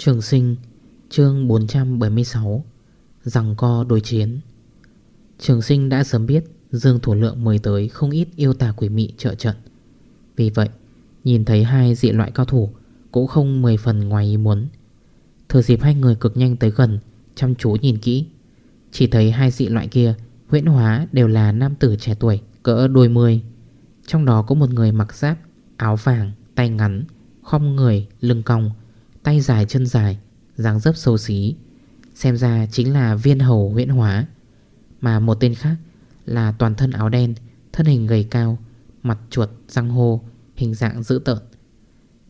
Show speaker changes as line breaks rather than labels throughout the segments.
Trường sinh chương 476 Rằng co đối chiến. Trường sinh đã sớm biết Dương Thủ Lượng mời tới không ít yêu tà quỷ mị trợ trận. Vì vậy Nhìn thấy hai dị loại cao thủ Cũng không 10 phần ngoài ý muốn. Thừa dịp hai người cực nhanh tới gần Chăm chú nhìn kỹ Chỉ thấy hai dị loại kia Huyễn hóa đều là nam tử trẻ tuổi Cỡ đôi mươi. Trong đó có một người mặc giáp Áo vàng, tay ngắn Khom người, lưng cong Tay dài chân dài dáng dấp xấu xí Xem ra chính là viên hầu huyện hóa. Mà một tên khác là toàn thân áo đen Thân hình gầy cao Mặt chuột, răng hô Hình dạng dữ tợn.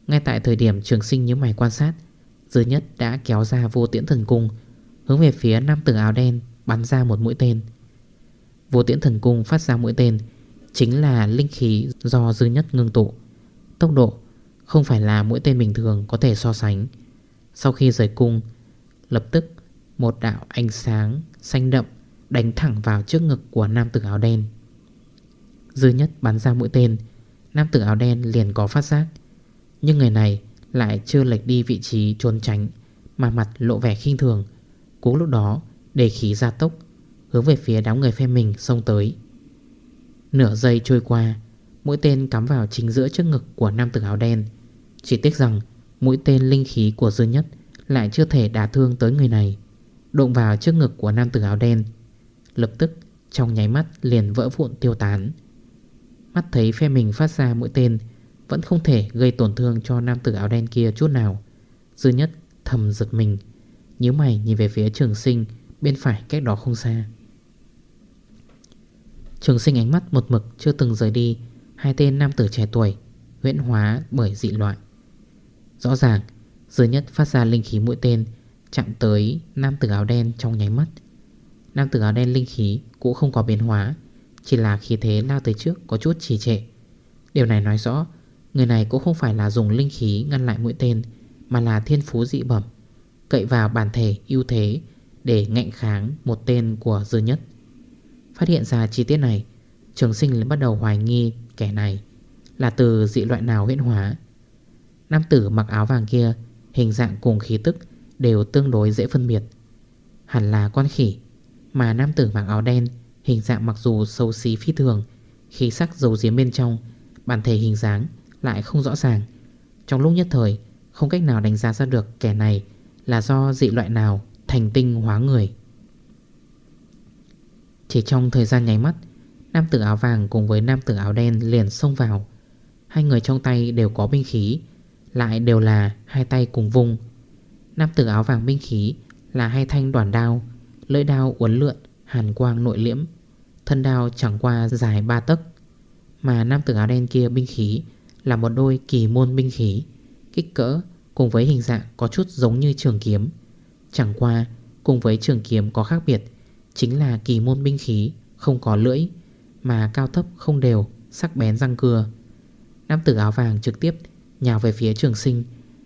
Ngay tại thời điểm trường sinh nhớ mày quan sát Dư nhất đã kéo ra vô tiễn thần cung Hướng về phía nam tử áo đen Bắn ra một mũi tên. Vô tiễn thần cung phát ra mũi tên Chính là linh khí do dư nhất ngưng tụ. Tốc độ không phải là mũi tên bình thường có thể so sánh. Sau khi rời cung, Lập tức một đạo ánh sáng xanh đậm Đánh thẳng vào trước ngực của nam tử áo đen. Dư nhất bắn ra mũi tên, Nam tử áo đen liền có phát giác. Nhưng người này lại chưa lệch đi vị trí trốn tránh, Mà mặt lộ vẻ khinh thường. Cú lúc đó, để khí ra tốc, Hướng về phía đám người phe mình xông tới. Nửa giây trôi qua, Mũi tên cắm vào chính giữa trước ngực của nam tử áo đen chỉ tiếc rằng, mũi tên linh khí của dư nhất Lại chưa thể đả thương tới người này. Đụng vào trước ngực của nam tử áo đen, Lập tức trong nháy mắt liền vỡ vụn tiêu tán. Mắt thấy phe mình phát ra mũi tên Vẫn không thể gây tổn thương cho nam tử áo đen kia chút nào. Dư nhất thầm giật mình Nhớ mày nhìn về phía trường sinh Bên phải cách đó không xa. Trường sinh ánh mắt một mực chưa từng rời đi, Hai tên nam tử trẻ tuổi Huyễn hóa bởi dị loại. Rõ ràng Dư nhất phát ra linh khí mũi tên Chạm tới nam tử áo đen trong nháy mắt. Nam tử áo đen linh khí Cũng không có biến hóa, Chỉ là khí thế lao tới trước có chút trì trệ. Điều này nói rõ, Người này cũng không phải là dùng linh khí ngăn lại mũi tên, Mà là thiên phú dị bẩm, Cậy vào bản thể ưu thế Để ngạnh kháng một tên của dư nhất. Phát hiện ra chi tiết này, Trường sinh bắt đầu hoài nghi kẻ này Là từ dị loại nào huyễn hóa. Nam tử mặc áo vàng kia, Hình dạng cùng khí tức Đều tương đối dễ phân biệt. Hẳn là con khỉ, Mà nam tử mặc áo đen, Hình dạng mặc dù sâu xí phi thường, Khí sắc dầu diếm bên trong, Bản thể hình dáng lại không rõ ràng. Trong lúc nhất thời, Không cách nào đánh giá ra được kẻ này Là do dị loại nào thành tinh hóa người. Chỉ trong thời gian nháy mắt, Nam tử áo vàng cùng với nam tử áo đen liền xông vào. Hai người trong tay đều có binh khí lại đều là hai tay cùng vùng. Nam tử áo vàng binh khí Là hai thanh đoàn đao, Lưỡi đao uốn lượn, hàn quang nội liễm, Thân đao chẳng qua dài ba tấc. Mà nam tử áo đen kia binh khí Là một đôi kỳ môn binh khí, Kích cỡ cùng với hình dạng Có chút giống như trường kiếm. Chẳng qua, cùng với trường kiếm có khác biệt, Chính là kỳ môn binh khí Không có lưỡi, Mà cao thấp không đều, Sắc bén răng cưa. Nam tử áo vàng trực tiếp Nhào về phía trường sinh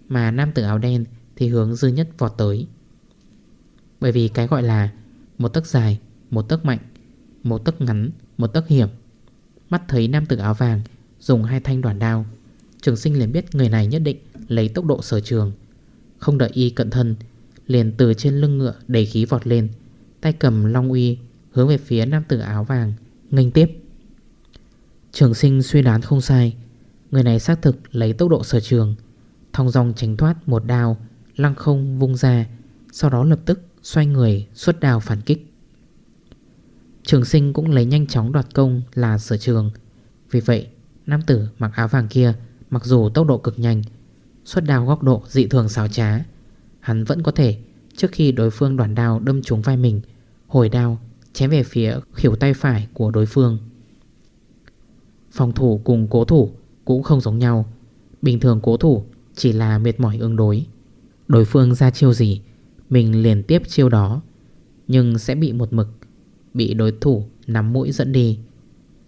Mà nam tử áo đen thì hướng dư nhất vọt tới. Bởi vì cái gọi là Một tấc dài, một tấc mạnh Một tấc ngắn, một tấc hiểm. Mắt thấy nam tử áo vàng Dùng hai thanh đoàn đao Trường sinh liền biết người này nhất định Lấy tốc độ sở trường. Không đợi y cận thân Liền từ trên lưng ngựa đầy khí vọt lên Tay cầm long uy Hướng về phía nam tử áo vàng Nganh tiếp. Trường sinh suy đoán không sai Người này xác thực lấy tốc độ sở trường. Thong dòng tránh thoát một đao, Lăng không vung ra, Sau đó lập tức xoay người xuất đào phản kích. Trường sinh cũng lấy nhanh chóng đoạt công là sở trường. Vì vậy, Nam tử mặc áo vàng kia, Mặc dù tốc độ cực nhanh, Xuất đào góc độ dị thường xào trá, Hắn vẫn có thể, Trước khi đối phương đoàn đao đâm trúng vai mình, Hồi đao chém về phía khỉu tay phải của đối phương. Phòng thủ cùng cố thủ cũng không giống nhau. Bình thường cố thủ Chỉ là mệt mỏi ứng đối. Đối phương ra chiêu gì, Mình liền tiếp chiêu đó. Nhưng sẽ bị một mực, Bị đối thủ nắm mũi dẫn đi.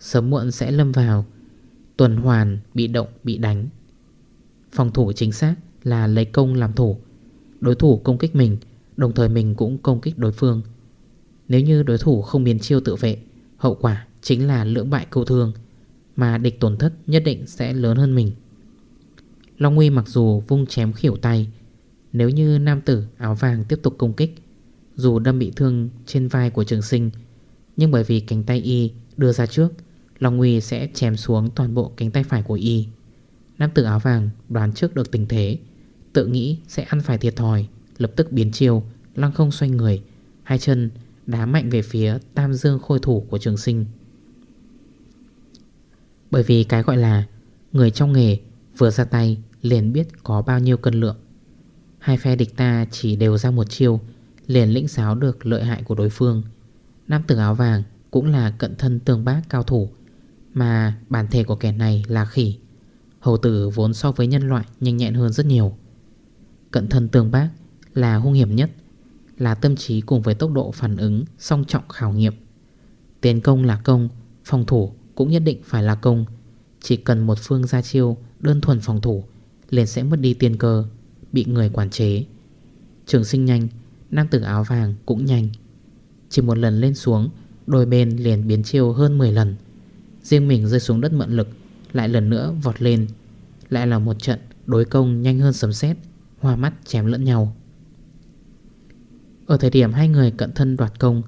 Sớm muộn sẽ lâm vào, Tuần hoàn bị động, bị đánh. Phòng thủ chính xác là lấy công làm thủ. Đối thủ công kích mình, Đồng thời mình cũng công kích đối phương. Nếu như đối thủ không biến chiêu tự vệ, Hậu quả chính là lưỡng bại câu thương. Mà địch tổn thất nhất định sẽ lớn hơn mình. Long Nguy mặc dù vung chém khỉu tay Nếu như nam tử áo vàng tiếp tục công kích Dù đâm bị thương trên vai của trường sinh Nhưng bởi vì cánh tay y đưa ra trước Long Nguy sẽ chém xuống toàn bộ cánh tay phải của y. Nam tử áo vàng đoán trước được tình thế Tự nghĩ sẽ ăn phải thiệt thòi Lập tức biến chiều, Lăng không xoay người Hai chân đá mạnh về phía tam dương khôi thủ của trường sinh. Bởi vì cái gọi là Người trong nghề vừa ra tay liền biết có bao nhiêu cân lượng. Hai phe địch ta chỉ đều ra một chiêu, Liền lĩnh giáo được lợi hại của đối phương. Nam tử áo vàng cũng là cận thân tương bác cao thủ, Mà bản thể của kẻ này là khỉ. Hầu tử vốn so với nhân loại nhanh nhẹn hơn rất nhiều. Cận thân tương bác là hung hiểm nhất, Là tâm trí cùng với tốc độ phản ứng song trọng khảo nghiệm. Tiến công là công, Phòng thủ cũng nhất định phải là công. Chỉ cần một phương ra chiêu, đơn thuần phòng thủ, Liền sẽ mất đi tiền cơ, Bị người quản chế. Trường sinh nhanh, Nam tử áo vàng cũng nhanh. Chỉ một lần lên xuống, Đôi bên liền biến chiêu hơn 10 lần. Riêng mình rơi xuống đất mượn lực, Lại lần nữa vọt lên. Lại là một trận đối công nhanh hơn sấm sét, Hoa mắt chém lẫn nhau. Ở thời điểm hai người cận thân đoạt công,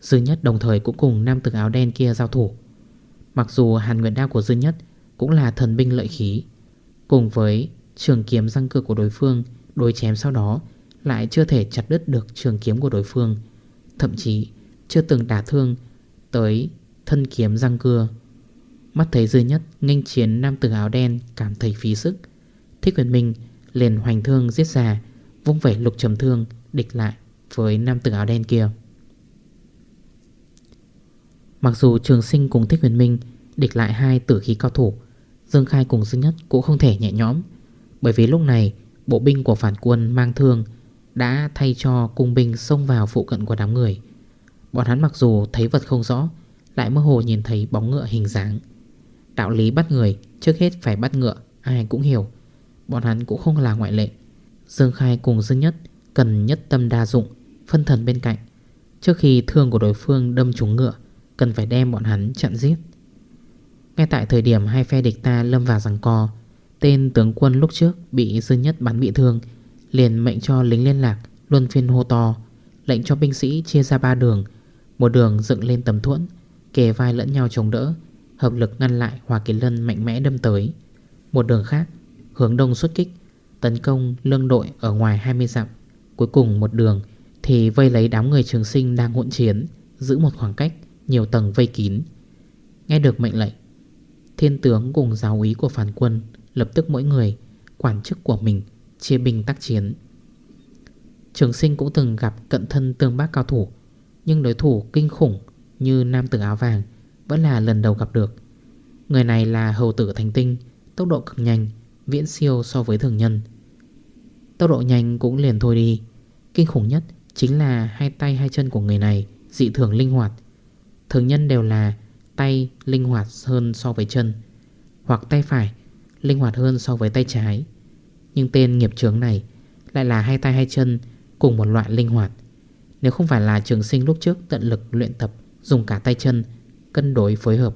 Dư nhất đồng thời cũng cùng nam tử áo đen kia giao thủ. Mặc dù hàn nguyện đao của Dư nhất Cũng là thần binh lợi khí, Cùng với trường kiếm răng cưa của đối phương Đối chém sau đó Lại chưa thể chặt đứt được trường kiếm của đối phương, Thậm chí chưa từng đả thương Tới thân kiếm răng cưa Mắt thấy dư nhất nghênh chiến nam tử áo đen Cảm thấy phí sức, Thích quyền minh liền hoành thương giết ra, Vung vẩy lục trầm thương Địch lại với nam tử áo đen kia. Mặc dù trường sinh cùng Thích Huyền Minh Địch lại hai tử khí cao thủ, Dương Khai cùng Dương Nhất cũng không thể nhẹ nhõm. Bởi vì lúc này, Bộ binh của phản quân mang thương Đã thay cho cung binh xông vào phụ cận của đám người. Bọn hắn mặc dù thấy vật không rõ, Lại mơ hồ nhìn thấy bóng ngựa hình dáng. Đạo lý bắt người Trước hết phải bắt ngựa, Ai cũng hiểu. Bọn hắn cũng không là ngoại lệ. Dương Khai cùng Dương Nhất Cần nhất tâm đa dụng, Phân thần bên cạnh. Trước khi thương của đối phương đâm trúng ngựa Cần phải đem bọn hắn chặn giết. Ngay tại thời điểm hai phe địch ta lâm vào rằng co, Tên tướng quân lúc trước bị dư Nhất bắn bị thương, Liền mệnh cho lính liên lạc Luân phiên hô to, Lệnh cho binh sĩ chia ra ba đường, Một đường dựng lên tấm thuẫn, Kề vai lẫn nhau chống đỡ, Hợp lực ngăn lại Hòa Kỳ Lân mạnh mẽ đâm tới. Một đường khác, hướng đông xuất kích, Tấn công lương đội ở ngoài 20 dặm. Cuối cùng một đường Thì vây lấy đám người trường sinh đang hỗn chiến, Giữ một khoảng cách. Nhiều tầng vây kín. Nghe được mệnh lệnh, Thiên tướng cùng giáo úy của phản quân Lập tức mỗi người quản chức của mình Chia binh tác chiến. Trường sinh cũng từng gặp cận thân tương bác cao thủ, Nhưng đối thủ kinh khủng Như nam tử áo vàng Vẫn là lần đầu gặp được. Người này là hầu tử thành tinh, Tốc độ cực nhanh, Viễn siêu so với thường nhân. Tốc độ nhanh cũng liền thôi đi, Kinh khủng nhất chính là hai tay hai chân của người này Dị thường linh hoạt Thường nhân đều là tay linh hoạt hơn so với chân, Hoặc tay phải linh hoạt hơn so với tay trái. Nhưng tên nghiệp chướng này lại là hai tay hai chân cùng một loại linh hoạt. Nếu không phải là trường sinh lúc trước tận lực luyện tập dùng cả tay chân cân đối phối hợp,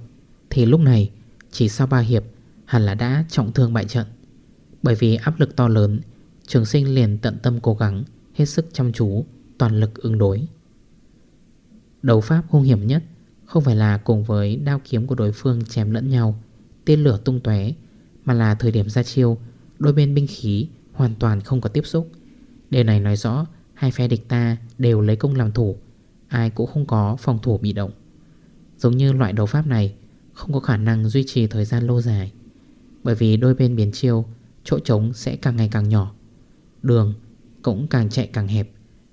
Thì lúc này chỉ sau 3 hiệp hẳn là đã trọng thương bại trận. Bởi vì áp lực to lớn, Trường sinh liền tận tâm cố gắng, Hết sức chăm chú, Toàn lực ứng đối. Đấu pháp hung hiểm nhất không phải là cùng với đao kiếm của đối phương chém lẫn nhau, Tên lửa tung tóe, Mà là thời điểm ra chiêu, Đôi bên binh khí hoàn toàn không có tiếp xúc. Điều này nói rõ Hai phe địch ta đều lấy công làm thủ, Ai cũng không có phòng thủ bị động. Giống như loại đấu pháp này, Không có khả năng duy trì thời gian lâu dài, Bởi vì đôi bên biến chiêu, Chỗ trống sẽ càng ngày càng nhỏ, Đường cũng càng chạy càng hẹp.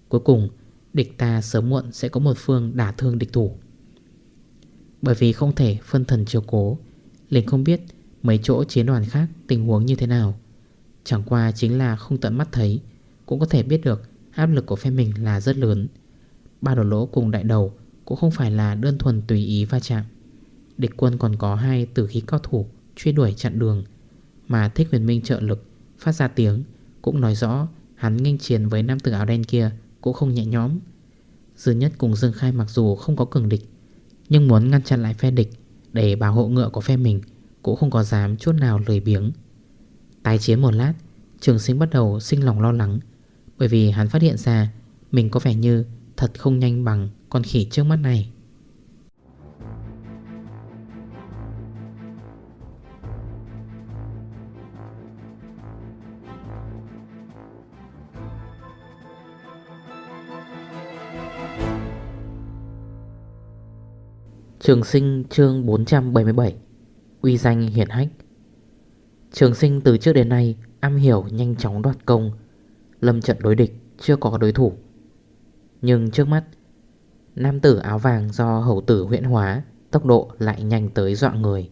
Cuối cùng, địch ta sớm muộn sẽ có một phương đả thương địch thủ bởi vì không thể phân thần chiều cố Linh không biết mấy chỗ chiến đoàn khác tình huống như thế nào. Chẳng qua chính là không tận mắt thấy, Cũng có thể biết được áp lực của phe mình là rất lớn. Ba đổ lỗ cùng đại đầu Cũng không phải là đơn thuần tùy ý va chạm. Địch quân còn có hai tử khí cao thủ Truy đuổi chặn đường, Mà thích huyền minh trợ lực Phát ra tiếng Cũng nói rõ hắn nghênh chiến với nam tử áo đen kia Cũng không nhẹ nhõm. Dư nhất cùng Dương Khai mặc dù không có cường địch nhưng muốn ngăn chặn lại phe địch Để bảo hộ ngựa của phe mình Cũng không có dám chút nào lười biếng. Tái chiến một lát, Trường sinh bắt đầu sinh lòng lo lắng, Bởi vì hắn phát hiện ra Mình có vẻ như thật không nhanh bằng con khỉ trước mắt này. Trường sinh chương 477 Uy danh hiển hách. Trường sinh từ trước đến nay Am hiểu nhanh chóng đoạt công, Lâm trận đối địch, chưa có đối thủ. Nhưng trước mắt, Nam tử áo vàng do hậu tử huyện hóa Tốc độ lại nhanh tới dọa người.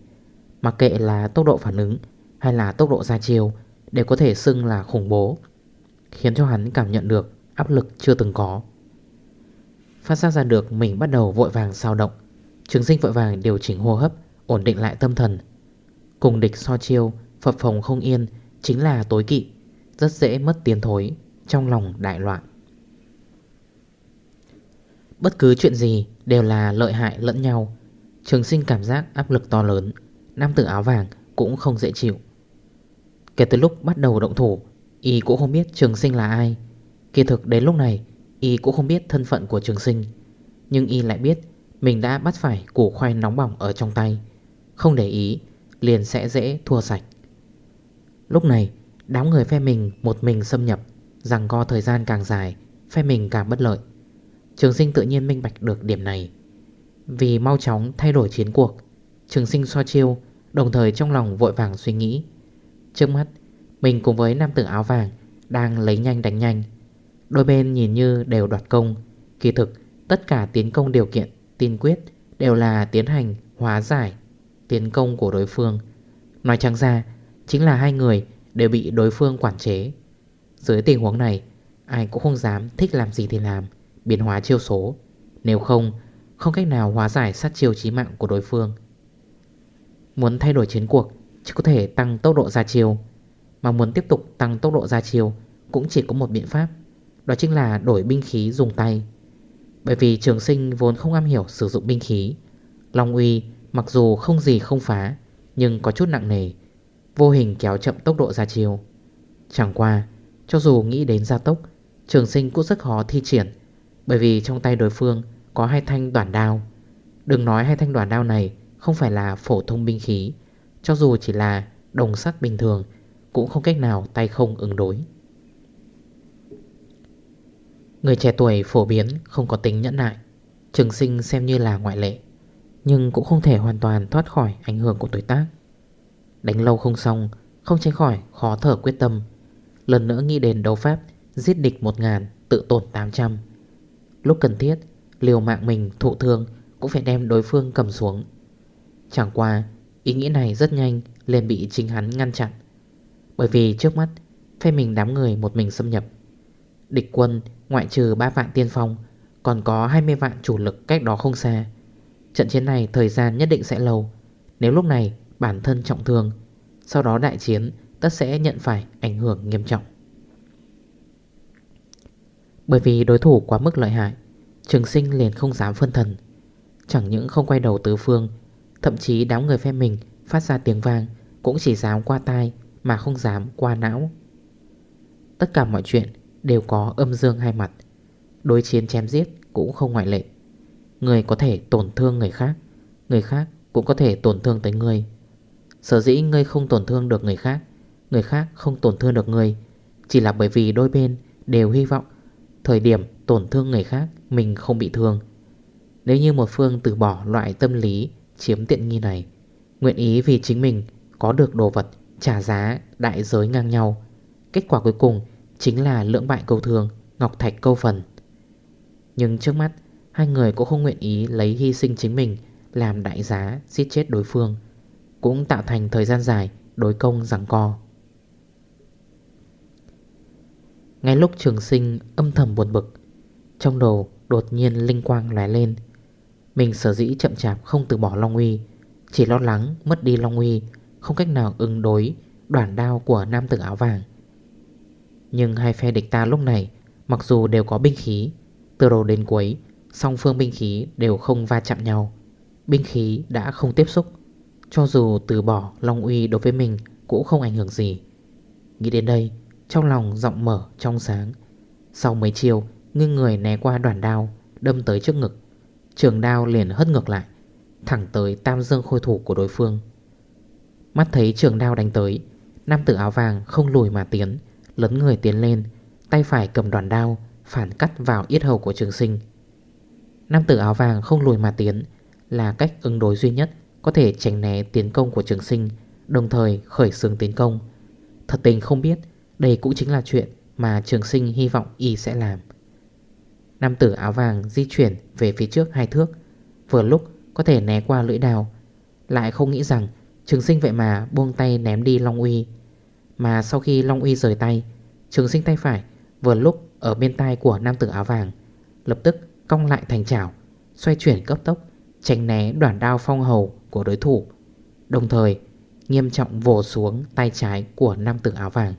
Mặc kệ là tốc độ phản ứng Hay là tốc độ ra chiều Đều có thể xưng là khủng bố, Khiến cho hắn cảm nhận được áp lực chưa từng có. Phát giác ra được mình bắt đầu vội vàng sao động Trường sinh vội vàng điều chỉnh hô hấp, Ổn định lại tâm thần. Cùng địch so chiêu Phập phòng không yên, Chính là tối kỵ, Rất dễ mất tiến thối, Trong lòng đại loạn. Bất cứ chuyện gì đều là lợi hại lẫn nhau. Trường sinh cảm giác áp lực to lớn, Nam tử áo vàng cũng không dễ chịu. Kể từ lúc bắt đầu động thủ, Y cũng không biết trường sinh là ai. Kỳ thực đến lúc này, Y cũng không biết thân phận của trường sinh, Nhưng Y lại biết mình đã bắt phải củ khoai nóng bỏng ở trong tay. Không để ý, Liền sẽ dễ thua sạch. Lúc này, đám người phe mình một mình xâm nhập, Rằng co thời gian càng dài, Phe mình càng bất lợi. Trường sinh tự nhiên minh bạch được điểm này. Vì mau chóng thay đổi chiến cuộc, Trường sinh so chiêu, Đồng thời trong lòng vội vàng suy nghĩ. Trước mắt, Mình cùng với nam tử áo vàng Đang lấy nhanh đánh nhanh. Đôi bên nhìn như đều đoạt công. Kỳ thực, tất cả tiến công điều kiện Tiên quyết đều là tiến hành hóa giải Tiến công của đối phương. Nói trắng ra, Chính là hai người đều bị đối phương quản chế. Dưới tình huống này, Ai cũng không dám thích làm gì thì làm, Biến hóa chiêu số. Nếu không Không cách nào hóa giải sát chiêu chí mạng của đối phương. Muốn thay đổi chiến cuộc Chỉ có thể tăng tốc độ ra chiêu. Mà muốn tiếp tục tăng tốc độ ra chiêu Cũng chỉ có một biện pháp, Đó chính là đổi binh khí dùng tay. Bởi vì trường sinh vốn không am hiểu sử dụng binh khí. Long uy mặc dù không gì không phá, Nhưng có chút nặng nề. Vô hình kéo chậm tốc độ ra chiều Chẳng qua, Cho dù nghĩ đến gia tốc, Trường sinh cũng rất khó thi triển. Bởi vì trong tay đối phương có hai thanh đoạn đao. Đừng nói hai thanh đoạn đao này Không phải là phổ thông binh khí, Cho dù chỉ là đồng sắt bình thường, Cũng không cách nào tay không ứng đối. Người trẻ tuổi phổ biến, không có tính nhẫn nại, Trường sinh xem như là ngoại lệ, Nhưng cũng không thể hoàn toàn thoát khỏi ảnh hưởng của tuổi tác. Đánh lâu không xong, Không tránh khỏi khó thở quyết tâm. Lần nữa nghĩ đến đấu pháp, Giết địch 1.000 tự tổn 800 Lúc cần thiết, Liều mạng mình thụ thương Cũng phải đem đối phương cầm xuống. Chẳng qua, ý nghĩ này rất nhanh liền bị chính hắn ngăn chặn. Bởi vì trước mắt, Phe mình đám người một mình xâm nhập. Địch quân ngoại trừ 3 vạn tiên phong, Còn có 20 vạn chủ lực cách đó không xa. Trận chiến này thời gian nhất định sẽ lâu. Nếu lúc này bản thân trọng thương, Sau đó đại chiến, tất sẽ nhận phải ảnh hưởng nghiêm trọng. Bởi vì đối thủ quá mức lợi hại, Trường sinh liền không dám phân thần. Chẳng những không quay đầu tứ phương, Thậm chí đám người phe mình phát ra tiếng vang Cũng chỉ dám qua tai mà không dám qua não. Tất cả mọi chuyện đều có âm dương hai mặt. Đối chiến chém giết cũng không ngoại lệ. Người có thể tổn thương người khác Người khác cũng có thể tổn thương tới người Sở dĩ ngươi không tổn thương được người khác Người khác không tổn thương được người, Chỉ là bởi vì đôi bên đều hy vọng Thời điểm tổn thương người khác Mình không bị thương. Nếu như một phương từ bỏ loại tâm lý Chiếm tiện nghi này Nguyện ý vì chính mình có được đồ vật Trả giá đại giới ngang nhau Kết quả cuối cùng Chính là lưỡng bại câu thường Ngọc Thạch câu phần. Nhưng trước mắt, Hai người cũng không nguyện ý lấy hy sinh chính mình, Làm đại giá, giết chết đối phương, cũng tạo thành thời gian dài đối công giảng co. Ngay lúc trường sinh âm thầm buồn bực, Trong đầu đột nhiên linh quang lóe lên. Mình sở dĩ chậm chạp không từ bỏ Long Uy, Chỉ lo lắng mất đi Long Uy, Không cách nào ứng đối Đoàn đao của nam tử áo vàng. Nhưng hai phe địch ta lúc này, Mặc dù đều có binh khí, Từ đầu đến cuối, Song phương binh khí đều không va chạm nhau. Binh khí đã không tiếp xúc, Cho dù từ bỏ Long Uy đối với mình Cũng không ảnh hưởng gì. Nghĩ đến đây, Trong lòng rộng mở trong sáng, Sau mấy chiều Ngưng người né qua đoàn đao Đâm tới trước ngực. Trường đao liền hất ngược lại, Thẳng tới tam dương khôi thủ của đối phương. Mắt thấy trường đao đánh tới, Nam tử áo vàng không lùi mà tiến Lấn người tiến lên, Tay phải cầm đoàn đao, Phản cắt vào yết hầu của trường sinh. Nam tử áo vàng không lùi mà tiến, Là cách ứng đối duy nhất Có thể tránh né tiến công của trường sinh, Đồng thời khởi xướng tiến công. Thật tình không biết, Đây cũng chính là chuyện mà trường sinh hy vọng y sẽ làm. Nam tử áo vàng di chuyển về phía trước hai thước, Vừa lúc có thể né qua lưỡi đào Lại không nghĩ rằng trường sinh vậy mà buông tay ném đi Long Uy. Mà sau khi Long Uy rời tay, Trường sinh tay phải vừa lúc ở bên tay của nam tử áo vàng, Lập tức cong lại thành chảo, Xoay chuyển cấp tốc, Tránh né đoạn đao phong hầu của đối thủ, Đồng thời Nghiêm trọng vồ xuống tay trái của nam tử áo vàng.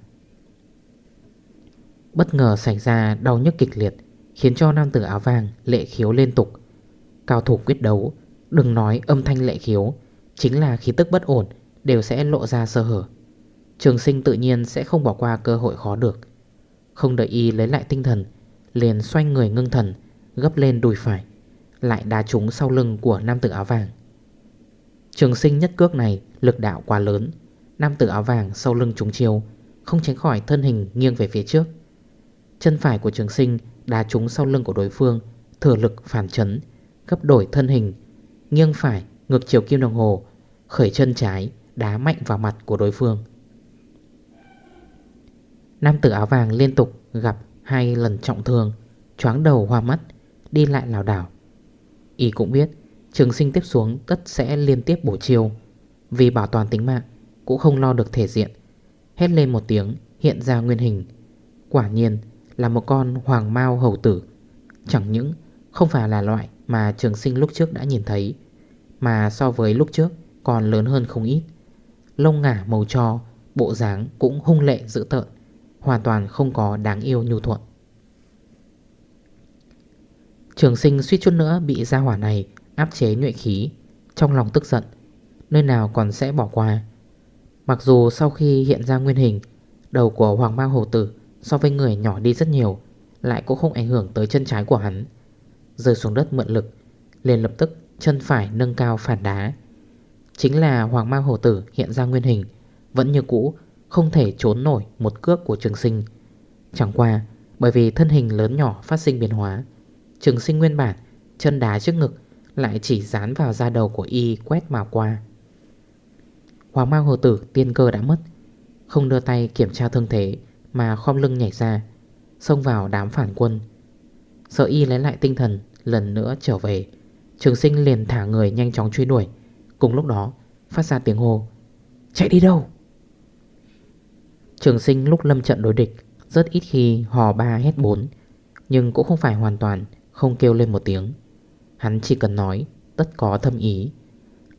Bất ngờ xảy ra đau nhức kịch liệt, Khiến cho nam tử áo vàng lệ khiếu liên tục. Cao thủ quyết đấu, Đừng nói âm thanh lệ khiếu, Chính là khí tức bất ổn Đều sẽ lộ ra sơ hở. Trường sinh tự nhiên sẽ không bỏ qua cơ hội khó được. Không đợi y lấy lại tinh thần, Liền xoay người ngưng thần, Gấp lên đùi phải, Lại đá trúng sau lưng của nam tử áo vàng. Trường sinh nhất cước này Lực đạo quá lớn, Nam tử áo vàng sau lưng trúng chiều Không tránh khỏi thân hình nghiêng về phía trước. Chân phải của trường sinh Đá trúng sau lưng của đối phương, Thừa lực phản chấn, Gấp đổi thân hình, Nghiêng phải ngược chiều kim đồng hồ, Khởi chân trái, đá mạnh vào mặt của đối phương. Nam tử áo vàng liên tục gặp hai lần trọng thương, Choáng đầu hoa mắt, Đi lại lào đảo. Y cũng biết, trường sinh tiếp xuống tất sẽ liên tiếp bổ chiêu. Vì bảo toàn tính mạng, Cũng không lo được thể diện. Hét lên một tiếng, hiện ra nguyên hình. Quả nhiên là một con hoàng mau hầu tử. Chẳng những không phải là loại mà trường sinh lúc trước đã nhìn thấy, Mà so với lúc trước còn lớn hơn không ít. Lông ngả màu cho, Bộ dáng cũng hung lệ dữ tợn. Hoàn toàn không có đáng yêu nhu thuận. Trường sinh suýt chút nữa bị gia hỏa này áp chế nhuệ khí, Trong lòng tức giận, Nơi nào còn sẽ bỏ qua. Mặc dù sau khi hiện ra nguyên hình, Đầu của Hoàng Mang Hồ Tử So với người nhỏ đi rất nhiều, Lại cũng không ảnh hưởng tới chân trái của hắn. Rơi xuống đất mượn lực, liền lập tức chân phải nâng cao phản đá. Chính là Hoàng Mang Hồ Tử hiện ra nguyên hình, Vẫn như cũ không thể trốn nổi một cước của trường sinh. Chẳng qua, Bởi vì thân hình lớn nhỏ phát sinh biến hóa, Trường sinh nguyên bản, Chân đá trước ngực, Lại chỉ dán vào da đầu của y quét mà qua. Hoàng Mang Hồ Tử tiên cơ đã mất, Không đưa tay kiểm tra thương thế Mà khom lưng nhảy ra, Xông vào đám phản quân. Sợ y lấy lại tinh thần, Lần nữa trở về, Trường sinh liền thả người nhanh chóng truy đuổi. Cùng lúc đó, phát ra tiếng hô, Chạy đi đâu? Trường sinh lúc lâm trận đối địch, Rất ít khi hò ba hét bốn, Nhưng cũng không phải hoàn toàn, Không kêu lên một tiếng. Hắn chỉ cần nói, tất có thâm ý.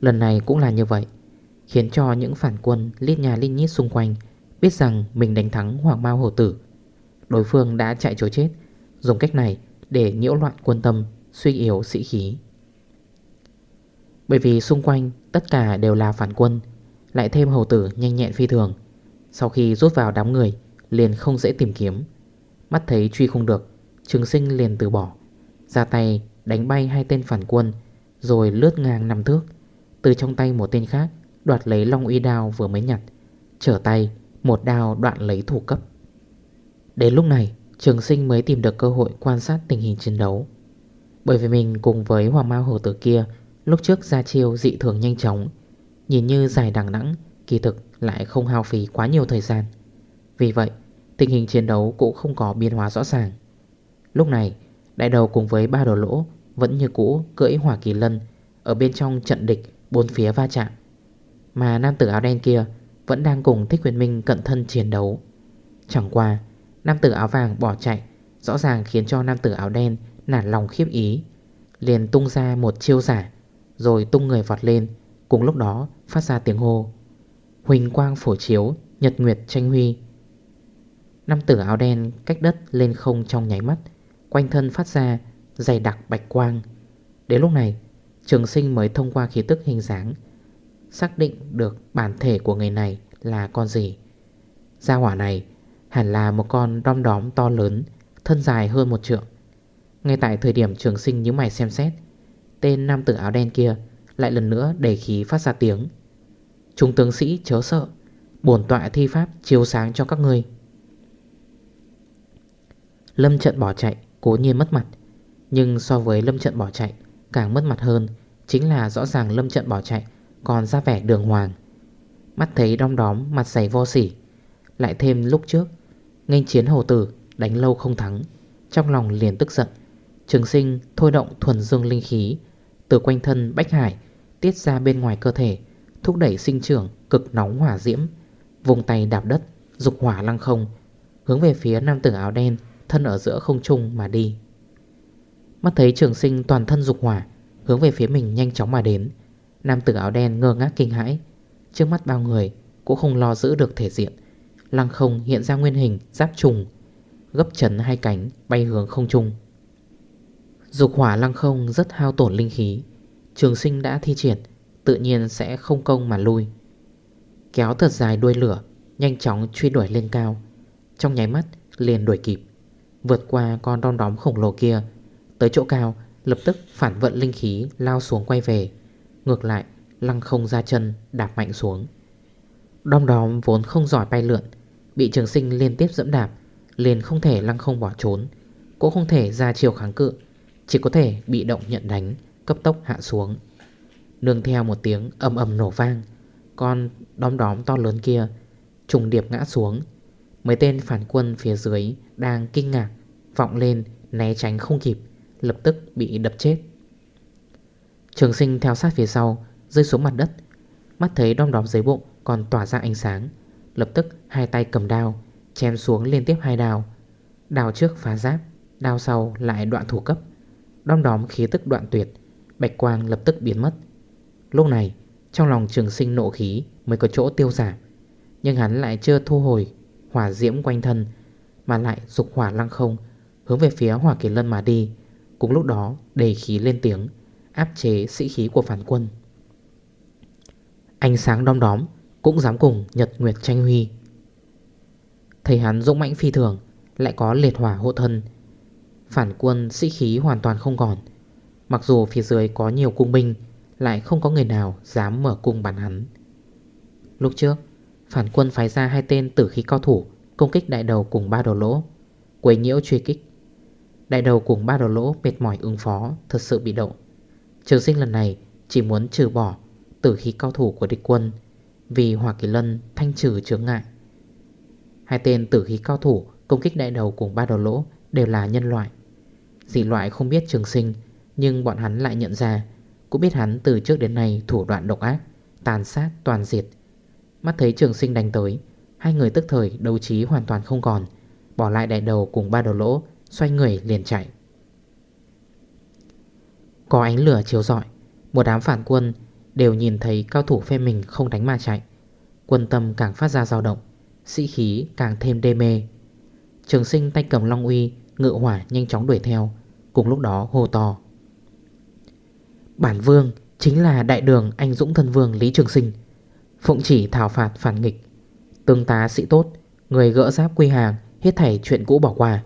Lần này cũng là như vậy, Khiến cho những phản quân lít nhà lít nhít xung quanh, Biết rằng mình đánh thắng Hoàng Mao Hổ Tử. Đối phương đã chạy trốn chết, Dùng cách này để nhiễu loạn quân tâm, Suy yếu sĩ khí. Bởi vì xung quanh tất cả đều là phản quân, Lại thêm hầu tử nhanh nhẹn phi thường sau khi rút vào đám người, Liền không dễ tìm kiếm. Mắt thấy truy không được, Trường sinh liền từ bỏ. Ra tay, đánh bay hai tên phản quân, Rồi lướt ngang năm thước. Từ trong tay một tên khác, Đoạt lấy long uy đao vừa mới nhặt. Trở tay, một đao đoạn lấy thủ cấp. Đến lúc này, Trường sinh mới tìm được cơ hội quan sát tình hình chiến đấu. Bởi vì mình cùng với Hoàng Mao Hồ Tử kia, Lúc trước ra chiêu dị thường nhanh chóng, Nhìn như dài đằng đẵng Kỳ thực lại không hao phí quá nhiều thời gian. Vì vậy, Tình hình chiến đấu cũng không có biến hóa rõ ràng. Lúc này, Đại đầu cùng với ba đồ lỗ Vẫn như cũ cưỡi hỏa kỳ lân Ở bên trong trận địch bốn phía va chạm. Mà nam tử áo đen kia Vẫn đang cùng Thích Huyền Minh cận thân chiến đấu. Chẳng qua, Nam tử áo vàng bỏ chạy Rõ ràng khiến cho nam tử áo đen nản lòng khiếp ý, Liền tung ra một chiêu giả, Rồi tung người vọt lên, Cùng lúc đó phát ra tiếng hô. Huỳnh quang phổ chiếu, Nhật nguyệt tranh huy. Năm tử áo đen cách đất lên không trong nháy mắt, Quanh thân phát ra dày đặc bạch quang. Đến lúc này, Trường sinh mới thông qua khí tức hình dáng, Xác định được bản thể của người này là con gì. Gia hỏa này hẳn là một con đom đóm to lớn, Thân dài hơn một trượng. Ngay tại thời điểm trường sinh như mày xem xét, Tên nam tử áo đen kia Lại lần nữa đẩy khí phát ra tiếng. Trung tướng sĩ chớ sợ, Bổn tọa thi pháp chiếu sáng cho các người. Lâm trận bỏ chạy, Cố nhiên mất mặt. Nhưng so với lâm trận bỏ chạy, Càng mất mặt hơn Chính là rõ ràng lâm trận bỏ chạy Còn ra vẻ đường hoàng. Mắt thấy đong đóm, mặt dày vô sỉ. Lại thêm lúc trước Nganh chiến hồ tử đánh lâu không thắng, Trong lòng liền tức giận. Trường sinh thôi động thuần dương linh khí, Từ quanh thân bách hải Tiết ra bên ngoài cơ thể Thúc đẩy sinh trưởng cực nóng hỏa diễm, Vùng tay đạp đất, Dục hỏa lăng không, Hướng về phía nam tử áo đen, Thân ở giữa không trung mà đi. Mắt thấy trường sinh toàn thân dục hỏa, Hướng về phía mình nhanh chóng mà đến, Nam tử áo đen ngơ ngác kinh hãi. Trước mắt bao người Cũng không lo giữ được thể diện, Lăng không hiện ra nguyên hình giáp trùng, Gấp chấn hai cánh bay hướng không trung. Dục hỏa lăng không rất hao tổn linh khí, Trường sinh đã thi triển Tự nhiên sẽ không công mà lui. Kéo thật dài đuôi lửa, Nhanh chóng truy đuổi lên cao. Trong nháy mắt, liền đuổi kịp. Vượt qua con đom đóm khổng lồ kia. Tới chỗ cao, Lập tức phản vận linh khí, lao xuống quay về. Ngược lại, lăng không ra chân, đạp mạnh xuống. Đom đóm vốn không giỏi bay lượn, Bị trường sinh liên tiếp dẫm đạp, Liền không thể lăng không bỏ trốn. Cũng không thể ra chiều kháng cự, Chỉ có thể bị động nhận đánh, Cấp tốc hạ xuống. Nương theo một tiếng ầm ầm nổ vang. Con đom đóm to lớn kia Trùng điệp ngã xuống. Mấy tên phản quân phía dưới Đang kinh ngạc, Vọng lên, né tránh không kịp, Lập tức bị đập chết. Trường sinh theo sát phía sau, Rơi xuống mặt đất. Mắt thấy đom đóm dưới bụng còn tỏa ra ánh sáng, Lập tức hai tay cầm đao, Chém xuống liên tiếp hai đào Đào trước phá giáp, Đao sau lại đoạn thủ cấp. Đom đóm khí tức đoạn tuyệt, Bạch quang lập tức biến mất. Lúc này, trong lòng trường sinh nộ khí Mới có chỗ tiêu giảm. Nhưng hắn lại chưa thu hồi hỏa diễm quanh thân, Mà lại dục hỏa lăng không, Hướng về phía hỏa kỳ lân mà đi. Cùng lúc đó đầy khí lên tiếng, Áp chế sĩ khí của phản quân. Ánh sáng đom đóm Cũng dám cùng Nhật Nguyệt tranh huy. Thầy hắn dũng mãnh phi thường, Lại có liệt hỏa hộ thân. Phản quân sĩ khí hoàn toàn không còn. Mặc dù phía dưới có nhiều cung binh lại không có người nào dám mở cung bắn hắn. Lúc trước, Phản quân phái ra hai tên tử khí cao thủ Công kích đại đầu cùng ba đầu lỗ, Quấy nhiễu truy kích. Đại đầu cùng ba đầu lỗ mệt mỏi ứng phó, Thật sự bị động. Trường sinh lần này chỉ muốn trừ bỏ Tử khí cao thủ của địch quân Vì Hòa Kỳ Lân thanh trừ chướng ngại. Hai tên tử khí cao thủ Công kích đại đầu cùng ba đầu lỗ Đều là nhân loại. Dị loại không biết trường sinh, Nhưng bọn hắn lại nhận ra cũng biết hắn từ trước đến nay thủ đoạn độc ác, Tàn sát, toàn diệt. Mắt thấy trường sinh đánh tới, Hai người tức thời đấu trí hoàn toàn không còn, Bỏ lại đại đầu cùng ba đầu lỗ, Xoay người liền chạy. Có ánh lửa chiếu rọi, Một đám phản quân Đều nhìn thấy cao thủ phe mình không đánh mà chạy. Quân tâm càng phát ra dao động, Sĩ khí càng thêm đê mê. Trường sinh tay cầm long uy, Ngự hỏa nhanh chóng đuổi theo, Cùng lúc đó hô to. Bản vương chính là đại đường anh dũng thân vương Lý Trường Sinh. Phụng chỉ thảo phạt phản nghịch. Tương tá sĩ tốt, Người gỡ giáp quy hàng, Hết thảy chuyện cũ bỏ qua.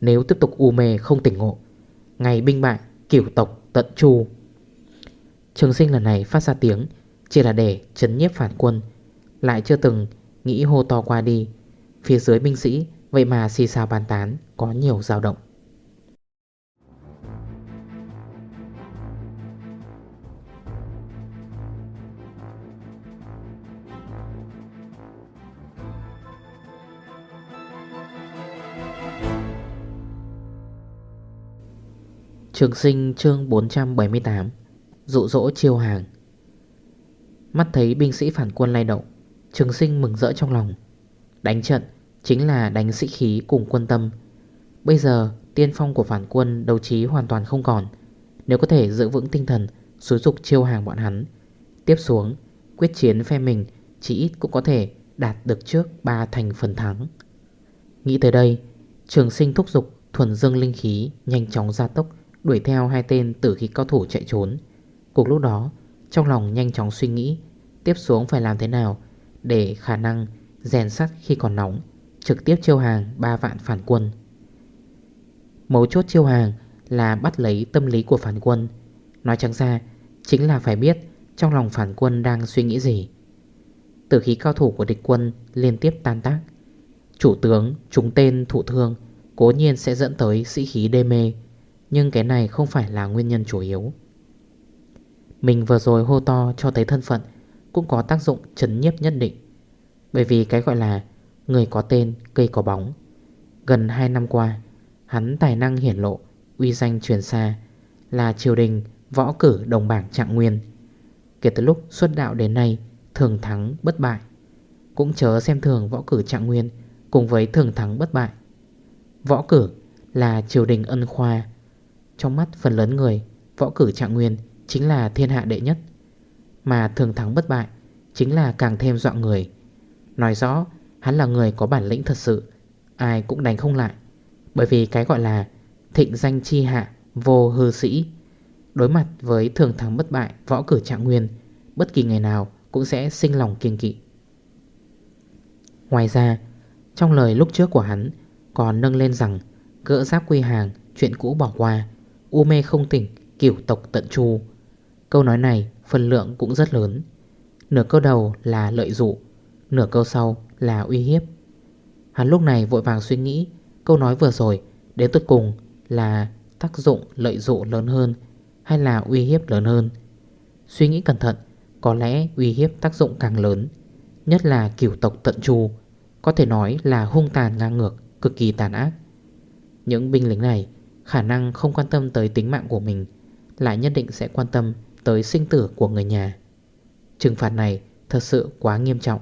Nếu tiếp tục u mê không tỉnh ngộ, Ngày binh bại, kiểu tộc tận chu. Trường sinh lần này phát ra tiếng, Chỉ là để chấn nhiếp phản quân. Lại chưa từng nghĩ hô to qua đi. Phía dưới binh sĩ, Vậy mà xì xào bàn tán, Có nhiều dao động. Trường sinh chương 478 Dụ dỗ chiêu hàng. Mắt thấy binh sĩ phản quân lay động, Trường sinh mừng rỡ trong lòng. Đánh trận Chính là đánh sĩ khí cùng quân tâm. Bây giờ, tiên phong của phản quân đấu trí hoàn toàn không còn. Nếu có thể giữ vững tinh thần, Xúi dục chiêu hàng bọn hắn. Tiếp xuống, Quyết chiến phe mình Chỉ ít cũng có thể đạt được trước ba thành phần thắng. Nghĩ tới đây, Trường sinh thúc dục thuần dương linh khí Nhanh chóng gia tốc Đuổi theo hai tên tử khí cao thủ chạy trốn. Cùng lúc đó, Trong lòng nhanh chóng suy nghĩ, Tiếp xuống phải làm thế nào Để khả năng rèn sắt khi còn nóng, Trực tiếp chiêu hàng 3 vạn phản quân. Mấu chốt chiêu hàng là bắt lấy tâm lý của phản quân. Nói trắng ra, Chính là phải biết trong lòng phản quân đang suy nghĩ gì. Tử khí cao thủ của địch quân liên tiếp tan tác, Chủ tướng trúng tên thụ thương Cố nhiên sẽ dẫn tới sĩ khí đê mê. Nhưng cái này không phải là nguyên nhân chủ yếu. Mình vừa rồi hô to cho thấy thân phận Cũng có tác dụng chấn nhiếp nhất định. Bởi vì cái gọi là Người có tên, cây có bóng. Gần 2 năm qua, Hắn tài năng hiển lộ, Uy danh truyền xa, Là triều đình, võ cử, đồng bảng, trạng nguyên. Kể từ lúc xuất đạo đến nay, Thường thắng, bất bại. Cũng chớ xem thường võ cử, trạng nguyên Cùng với thường thắng, bất bại. Võ cử là triều đình ân khoa trong mắt phần lớn người, Võ cử trạng nguyên chính là thiên hạ đệ nhất, Mà thường thắng bất bại Chính là càng thêm dọa người. Nói rõ, hắn là người có bản lĩnh thật sự, Ai cũng đánh không lại. Bởi vì cái gọi là Thịnh danh chi hạ vô hư sĩ, Đối mặt với thường thắng bất bại Võ cử trạng nguyên, Bất kỳ ngày nào cũng sẽ sinh lòng kiên kỵ. Ngoài ra, Trong lời lúc trước của hắn, Còn nâng lên rằng Gỡ giáp quy hàng, Chuyện cũ bỏ qua U mê không tỉnh, Kiểu tộc tận chu. Câu nói này phần lượng cũng rất lớn. Nửa câu đầu là lợi dụ, Nửa câu sau là uy hiếp. Hắn lúc này vội vàng suy nghĩ, Câu nói vừa rồi Đến cuối cùng là tác dụng lợi dụ lớn hơn Hay là uy hiếp lớn hơn? Suy nghĩ cẩn thận, Có lẽ uy hiếp tác dụng càng lớn, Nhất là kiểu tộc tận trù Có thể nói là hung tàn ngang ngược, Cực kỳ tàn ác. Những binh lính này khả năng không quan tâm tới tính mạng của mình, Lại nhất định sẽ quan tâm tới sinh tử của người nhà. Trừng phạt này thật sự quá nghiêm trọng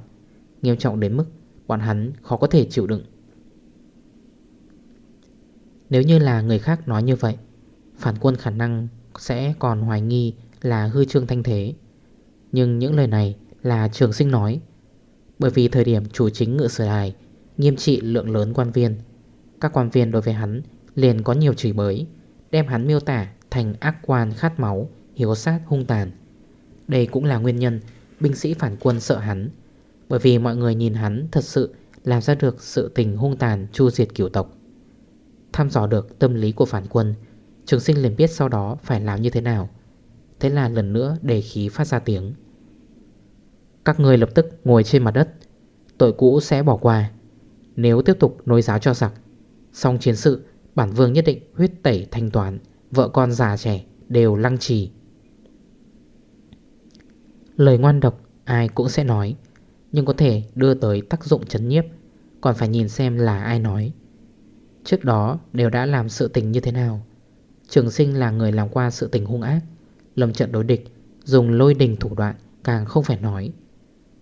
Nghiêm trọng đến mức bọn hắn khó có thể chịu đựng. Nếu như là người khác nói như vậy, Phản quân khả năng sẽ còn hoài nghi là hư trương thanh thế. Nhưng những lời này là trường sinh nói, Bởi vì thời điểm chủ chính ngự sở đài Nghiêm trị lượng lớn quan viên, Các quan viên đối với hắn liền có nhiều chửi bới, Đem hắn miêu tả thành ác quan khát máu, Hiếu sát, hung tàn. Đây cũng là nguyên nhân Binh sĩ phản quân sợ hắn, Bởi vì mọi người nhìn hắn thật sự Làm ra được sự tình hung tàn, chu diệt kiểu tộc. Thăm dò được tâm lý của phản quân, Trường sinh liền biết sau đó phải làm như thế nào. Thế là lần nữa đề khí phát ra tiếng. Các người lập tức ngồi trên mặt đất, Tội cũ sẽ bỏ qua. Nếu tiếp tục nối giáo cho giặc Xong chiến sự Bản vương nhất định huyết tẩy thanh toán, Vợ con già trẻ đều lăng trì. Lời ngoan độc, ai cũng sẽ nói, Nhưng có thể đưa tới tác dụng chấn nhiếp, Còn phải nhìn xem là ai nói. Trước đó đều đã làm sự tình như thế nào? Trường sinh là người làm qua sự tình hung ác, Lâm trận đối địch, Dùng lôi đình thủ đoạn càng không phải nói.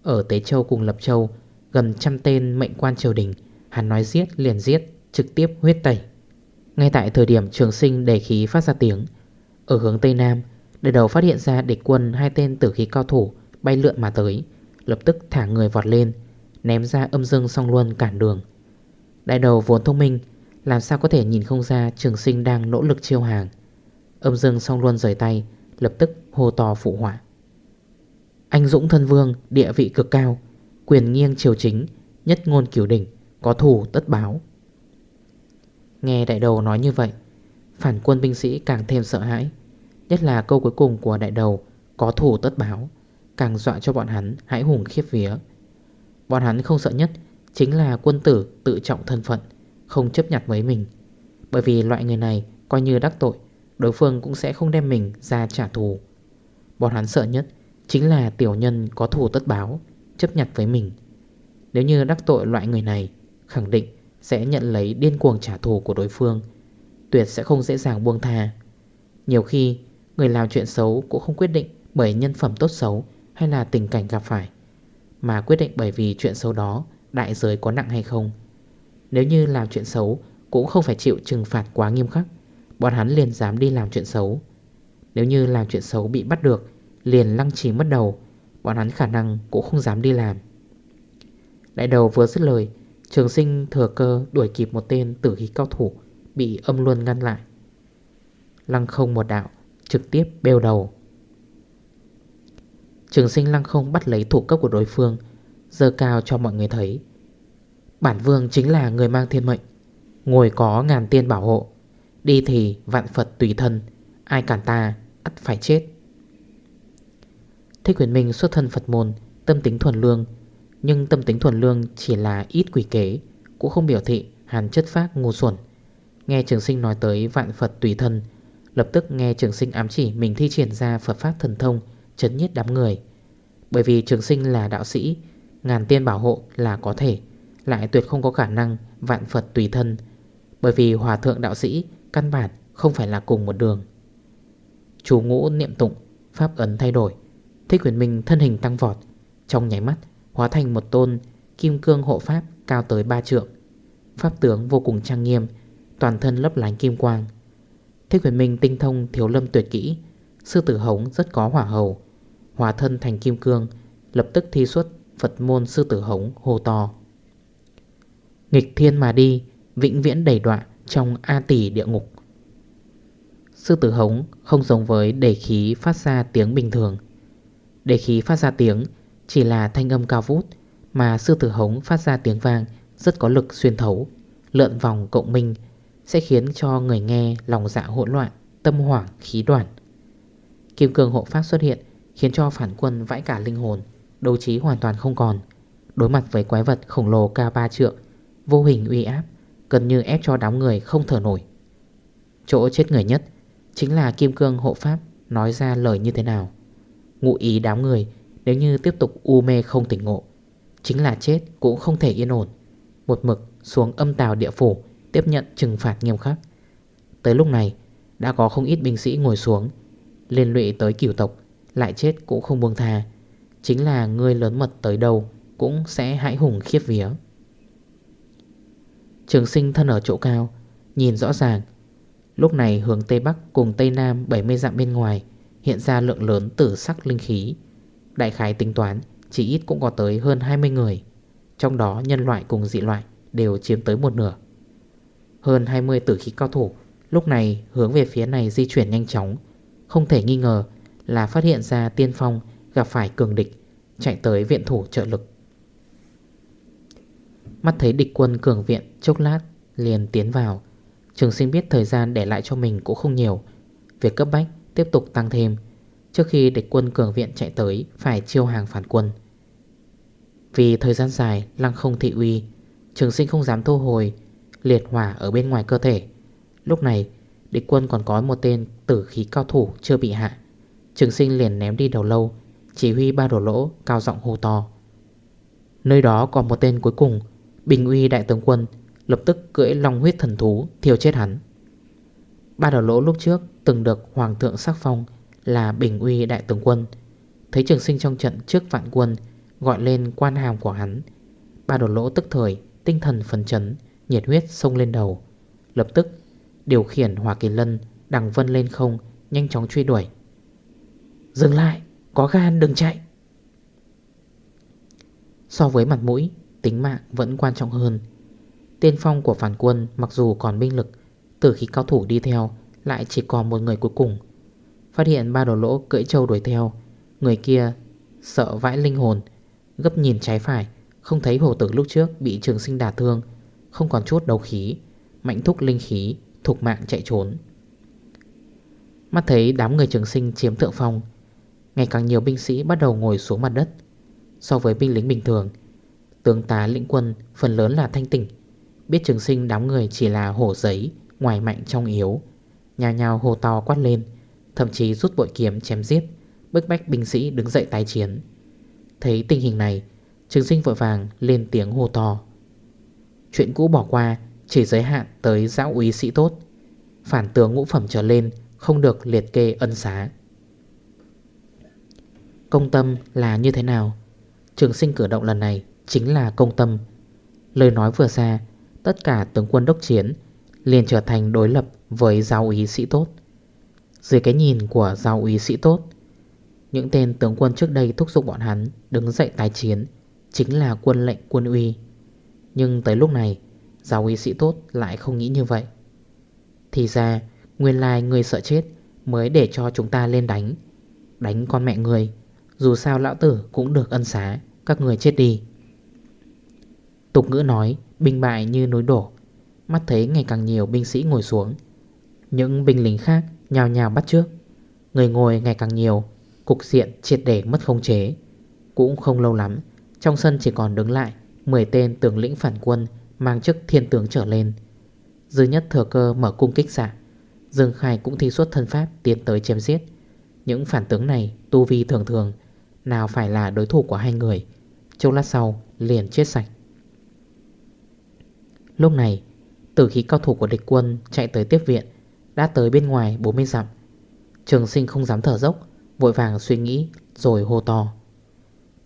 Ở Tế Châu cùng Lập Châu, Gần trăm tên mệnh quan triều đình, Hắn nói giết liền giết, Trực tiếp huyết tẩy. Ngay tại thời điểm trường sinh đề khí phát ra tiếng, Ở hướng Tây Nam Để đầu phát hiện ra địch quân hai tên tử khí cao thủ Bay lượn mà tới, Lập tức thả người vọt lên, Ném ra âm dương song luân cản đường. Đại đầu vốn thông minh, Làm sao có thể nhìn không ra trường sinh đang nỗ lực chiêu hàng. Âm dương song luân rời tay, Lập tức hô to phụ họa. Anh Dũng thân vương, Địa vị cực cao, Quyền nghiêng triều chính, Nhất ngôn kiểu đỉnh, Có thủ tất báo. Nghe đại đầu nói như vậy, Phản quân binh sĩ càng thêm sợ hãi. Nhất là câu cuối cùng của đại đầu Có thủ tất báo, Càng dọa cho bọn hắn hãi hùng khiếp vía. Bọn hắn không sợ nhất Chính là quân tử tự trọng thân phận, Không chấp nhặt với mình. Bởi vì loại người này coi như đắc tội, Đối phương cũng sẽ không đem mình ra trả thù. Bọn hắn sợ nhất Chính là tiểu nhân có thù tất báo, Chấp nhặt với mình. Nếu như đắc tội loại người này, Khẳng định sẽ nhận lấy điên cuồng trả thù của đối phương. Tuyệt sẽ không dễ dàng buông tha. Nhiều khi, Người làm chuyện xấu cũng không quyết định Bởi nhân phẩm tốt xấu Hay là tình cảnh gặp phải, Mà quyết định bởi vì chuyện xấu đó Đại giới có nặng hay không. Nếu như làm chuyện xấu Cũng không phải chịu trừng phạt quá nghiêm khắc, Bọn hắn liền dám đi làm chuyện xấu. Nếu như làm chuyện xấu bị bắt được, Liền lăng trì mất đầu, Bọn hắn khả năng cũng không dám đi làm. Đại đầu vừa dứt lời Trường sinh thừa cơ đuổi kịp một tên tử khí cao thủ, Bị âm luân ngăn lại. Lăng không một đạo, Trực tiếp bêu đầu. Trường sinh lăng không bắt lấy thủ cấp của đối phương Dơ cao cho mọi người thấy. Bản vương chính là người mang thiên mệnh, Ngồi có ngàn tiên bảo hộ. Đi thì vạn Phật tùy thân, Ai cản ta, ắt phải chết. Thích huyền minh xuất thân Phật môn, Tâm tính thuần lương nhưng tâm tính thuần lương chỉ là ít quỷ kế, Cũng không biểu thị hàn chất phác ngu xuẩn. Nghe trường sinh nói tới vạn Phật tùy thân, Lập tức nghe trường sinh ám chỉ Mình thi triển ra Phật pháp thần thông, Chấn nhiết đám người. Bởi vì trường sinh là đạo sĩ, Ngàn tiên bảo hộ là có thể, Lại tuyệt không có khả năng vạn Phật tùy thân. Bởi vì hòa thượng đạo sĩ Căn bản không phải là cùng một đường. Chú ngũ niệm tụng, Pháp ấn thay đổi, Thích huyền minh thân hình tăng vọt, Trong nháy mắt hóa thành một tôn Kim cương hộ pháp cao tới ba trượng. Pháp tướng vô cùng trang nghiêm, Toàn thân lấp lánh kim quang. Thích huyền minh tinh thông thiếu lâm tuyệt kỹ, Sư tử hống rất có hỏa hầu Hòa thân thành kim cương, Lập tức thi xuất Phật môn sư tử hống hồ to. Nghịch thiên mà đi, Vĩnh viễn đầy đoạn trong A tỷ địa ngục. Sư tử hống không giống với đề khí phát ra tiếng bình thường. Đề khí phát ra tiếng chỉ là thanh âm cao vút Mà sư tử hống phát ra tiếng vang rất có lực xuyên thấu Lượn vòng cộng minh sẽ khiến cho người nghe lòng dạ hỗn loạn, tâm hoảng, khí đoạn Kim cường hộ pháp xuất hiện khiến cho phản quân vãi cả linh hồn, đấu trí hoàn toàn không còn. Đối mặt với quái vật khổng lồ ca ba trượng, vô hình uy áp Gần như ép cho đám người không thở nổi. Chỗ chết người nhất Chính là Kim Cương hộ pháp Nói ra lời như thế nào. Ngụ ý đám người nếu như tiếp tục u mê không tỉnh ngộ, Chính là chết cũng không thể yên ổn. Một mực xuống âm tàu địa phủ, Tiếp nhận trừng phạt nghiêm khắc. Tới lúc này, Đã có không ít binh sĩ ngồi xuống, Liên lụy tới cửu tộc, Lại chết cũng không buông tha. Chính là người lớn mật tới đâu Cũng sẽ hãi hùng khiếp vía. Trường sinh thân ở chỗ cao, Nhìn rõ ràng. Lúc này hướng Tây Bắc cùng Tây Nam 70 dặm bên ngoài, Hiện ra lượng lớn tử sắc linh khí. Đại khái tính toán, Chỉ ít cũng có tới hơn 20 người. Trong đó, nhân loại cùng dị loại Đều chiếm tới một nửa. Hơn 20 tử khí cao thủ Lúc này hướng về phía này di chuyển nhanh chóng. Không thể nghi ngờ Là phát hiện ra tiên phong Gặp phải cường địch, Chạy tới viện thủ trợ lực. Mắt thấy địch quân cường viện chốc lát liền tiến vào. Trường sinh biết thời gian để lại cho mình cũng không nhiều. Việc cấp bách tiếp tục tăng thêm. Trước khi địch quân cường viện chạy tới, Phải chiêu hàng phản quân. Vì thời gian dài, lăng không thị uy, Trường sinh không dám thu hồi, Liệt hỏa ở bên ngoài cơ thể. Lúc này, địch quân còn có một tên tử khí cao thủ chưa bị hạ. Trường sinh liền ném đi đầu lâu, Chỉ huy ba đổ lỗ cao giọng hô to. Nơi đó còn một tên cuối cùng, Bình uy đại tướng quân, Lập tức cưỡi long huyết thần thú Thiêu chết hắn. Ba đầu lỗ lúc trước từng được hoàng thượng sắc phong là bình uy đại tướng quân. Thấy trường sinh trong trận trước vạn quân, Gọi lên quan hàm của hắn. Ba đột lỗ tức thời, Tinh thần phấn chấn, Nhiệt huyết sông lên đầu. Lập tức, điều khiển hỏa kỳ lân, Đằng vân lên không, Nhanh chóng truy đuổi. Dừng lại, Có gan, đừng chạy. So với mặt mũi, Tính mạng vẫn quan trọng hơn. Tiên phong của phản quân mặc dù còn binh lực, Từ khi cao thủ đi theo, Lại chỉ còn một người cuối cùng. Phát hiện ba đồ lỗ cưỡi trâu đuổi theo. Người kia sợ vãi linh hồn, Gấp nhìn trái phải, Không thấy hổ tử lúc trước bị trường sinh đả thương, Không còn chút đầu khí, Mạnh thúc linh khí, Thục mạng chạy trốn. Mắt thấy đám người trường sinh chiếm thượng phong, Ngày càng nhiều binh sĩ bắt đầu ngồi xuống mặt đất. So với binh lính bình thường, Tướng tá lĩnh quân phần lớn là thanh tỉnh, Biết trường sinh đám người chỉ là hổ giấy Ngoài mạnh trong yếu Nhào nhào hồ to quát lên. Thậm chí rút bội kiếm chém giết, Bức bách binh sĩ đứng dậy tái chiến. Thấy tình hình này, Trường sinh vội vàng lên tiếng hô to. Chuyện cũ bỏ qua, Chỉ giới hạn tới giáo úy sĩ tốt. Phản tướng ngũ phẩm trở lên Không được liệt kê ân xá. Công tâm là như thế nào? Trường sinh cử động lần này Chính là công tâm. Lời nói vừa ra, Tất cả tướng quân đốc chiến liền trở thành đối lập với giáo úy sĩ tốt. Dưới cái nhìn của giáo úy sĩ tốt. Những tên tướng quân trước đây thúc giục bọn hắn đứng dậy tái chiến Chính là quân lệnh quân uy. Nhưng tới lúc này, Giáo úy sĩ tốt lại không nghĩ như vậy. Thì ra, Nguyên lai người sợ chết Mới để cho chúng ta lên đánh. Đánh con mẹ người, Dù sao lão tử cũng được ân xá, Các người chết đi. Tục ngữ nói, Binh bại như núi đổ. Mắt thấy ngày càng nhiều binh sĩ ngồi xuống. Những binh lính khác nhào nhào bắt trước. Người ngồi ngày càng nhiều, Cục diện triệt để mất không chế. Cũng không lâu lắm, Trong sân chỉ còn đứng lại 10 tên tướng lĩnh phản quân Mang chức thiên tướng trở lên. Dư nhất thừa cơ mở cung kích xạ. Dương Khai cũng thi xuất thân pháp tiến tới chém giết. Những phản tướng này tu vi thường thường, Nào phải là đối thủ của hai người Châu lát sau liền chết sạch. Lúc này, Tử khí cao thủ của địch quân chạy tới tiếp viện đã tới bên ngoài 40 dặm Trường sinh không dám thở dốc, Vội vàng suy nghĩ rồi hô to.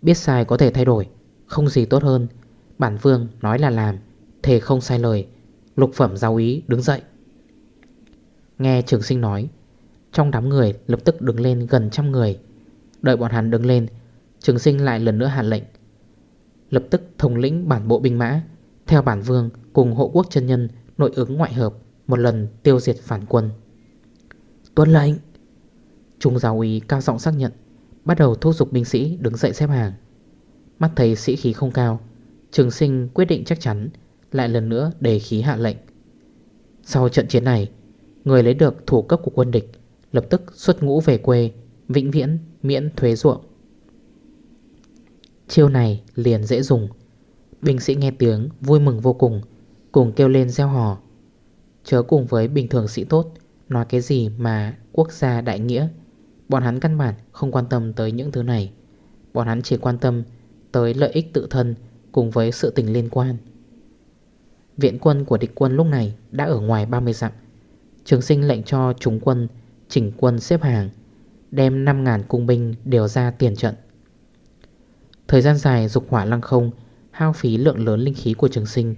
Biết sai có thể thay đổi, Không gì tốt hơn. Bản vương nói là làm, Thề không sai lời. Lục phẩm giáo ý đứng dậy. Nghe trường sinh nói, Trong đám người lập tức đứng lên gần trăm người. Đợi bọn hắn đứng lên, Trường sinh lại lần nữa hạ lệnh. Lập tức thống lĩnh bản bộ binh mã, Theo bản vương cùng hộ quốc chân nhân Nội ứng ngoại hợp. Một lần tiêu diệt phản quân. Tuân lệnh Trung giáo úy cao giọng xác nhận, Bắt đầu thúc giục binh sĩ đứng dậy xếp hàng. Mắt thấy sĩ khí không cao, Trường sinh quyết định chắc chắn, Lại lần nữa đề khí hạ lệnh. Sau trận chiến này, Người lấy được thủ cấp của quân địch, Lập tức xuất ngũ về quê, Vĩnh viễn miễn thuế ruộng. Chiêu này liền dễ dùng. Binh sĩ nghe tiếng vui mừng vô cùng Cùng kêu lên gieo hò. Chớ cùng với bình thường sĩ tốt, Nói cái gì mà quốc gia đại nghĩa. Bọn hắn căn bản không quan tâm tới những thứ này. Bọn hắn chỉ quan tâm tới lợi ích tự thân Cùng với sự tình liên quan. Viện quân của địch quân lúc này đã ở ngoài 30 dặm. Trường sinh lệnh cho chúng quân chỉnh quân xếp hàng, Đem 5.000 cung binh đều ra tiền trận. Thời gian dài dục hỏa lăng không, Hao phí lượng lớn linh khí của trường sinh,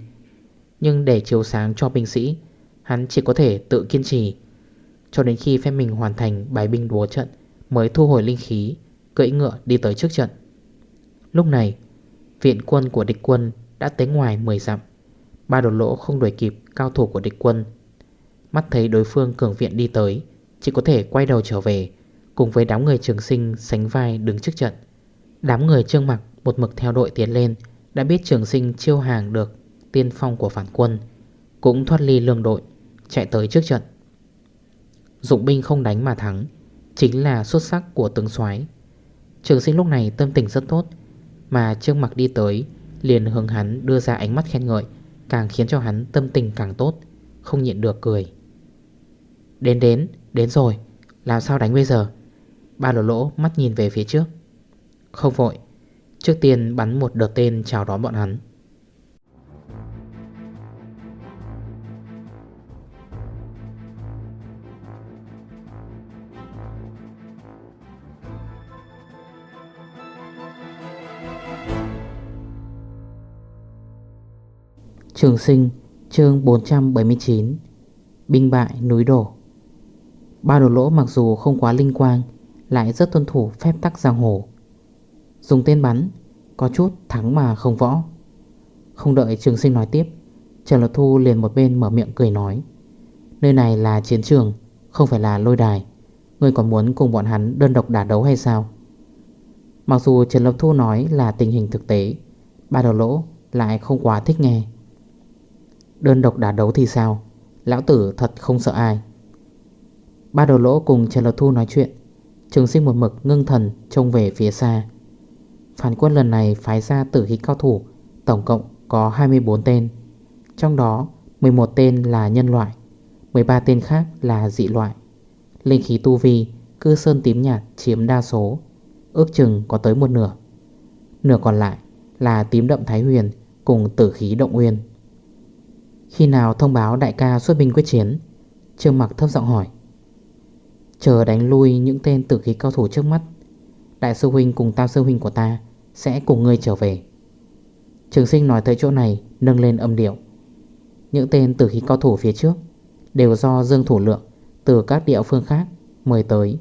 Nhưng để chiếu sáng cho binh sĩ Hắn chỉ có thể tự kiên trì. Cho đến khi phép mình hoàn thành bài binh đúa trận, Mới thu hồi linh khí, Cưỡi ngựa đi tới trước trận. Lúc này, Viện quân của địch quân đã tới ngoài 10 dặm. Ba đột lỗ không đuổi kịp cao thủ của địch quân. Mắt thấy đối phương cường viện đi tới, Chỉ có thể quay đầu trở về, Cùng với đám người trường sinh sánh vai đứng trước trận. Đám người trương mặc một mực theo đội tiến lên, Đã biết trường sinh chiêu hàng được tiên phong của phản quân, Cũng thoát ly lương đội. Chạy tới trước trận. Dụng binh không đánh mà thắng Chính là xuất sắc của tướng soái. Trường sinh lúc này tâm tình rất tốt Mà Trương Mặc đi tới Liền hướng hắn đưa ra ánh mắt khen ngợi Càng khiến cho hắn tâm tình càng tốt Không nhịn được cười. Đến đến, đến rồi Làm sao đánh bây giờ? Ba lỗ lỗ mắt nhìn về phía trước. Không vội Trước tiên bắn một đợt tên chào đón bọn hắn. Trường sinh, chương 479 Binh bại, núi đổ. Ba đồ lỗ mặc dù không quá linh quang, Lại rất tuân thủ phép tắc giang hồ. Dùng tên bắn, Có chút thắng mà không võ. Không đợi trường sinh nói tiếp, Trần Lột Thu liền một bên mở miệng cười nói, Nơi này là chiến trường, Không phải là lôi đài. Ngươi còn muốn cùng bọn hắn đơn độc đả đấu hay sao? Mặc dù Trần Lộc Thu nói là tình hình thực tế, Ba đầu lỗ lại không quá thích nghe Đơn độc đả đấu thì sao? Lão tử thật không sợ ai. Ba đầu lỗ cùng Trần Lộc Thu nói chuyện. Trường sinh một mực ngưng thần Trông về phía xa. Phản quân lần này phái ra tử khí cao thủ, Tổng cộng có 24 tên. Trong đó 11 tên là nhân loại 13 tên khác là dị loại. Linh khí tu vi, Cư sơn tím nhạt chiếm đa số, Ước chừng có tới một nửa. Nửa còn lại là tím đậm thái huyền Cùng tử khí động nguyên khi nào thông báo đại ca xuất binh quyết chiến? Trương mặc thấp giọng hỏi. Chờ đánh lui những tên tử khí cao thủ trước mắt, Đại sư huynh cùng tam sư huynh của ta Sẽ cùng ngươi trở về. Trường sinh nói tới chỗ này, Nâng lên âm điệu. Những tên tử khí cao thủ phía trước Đều do Dương Thủ Lượng Từ các địa phương khác mời tới.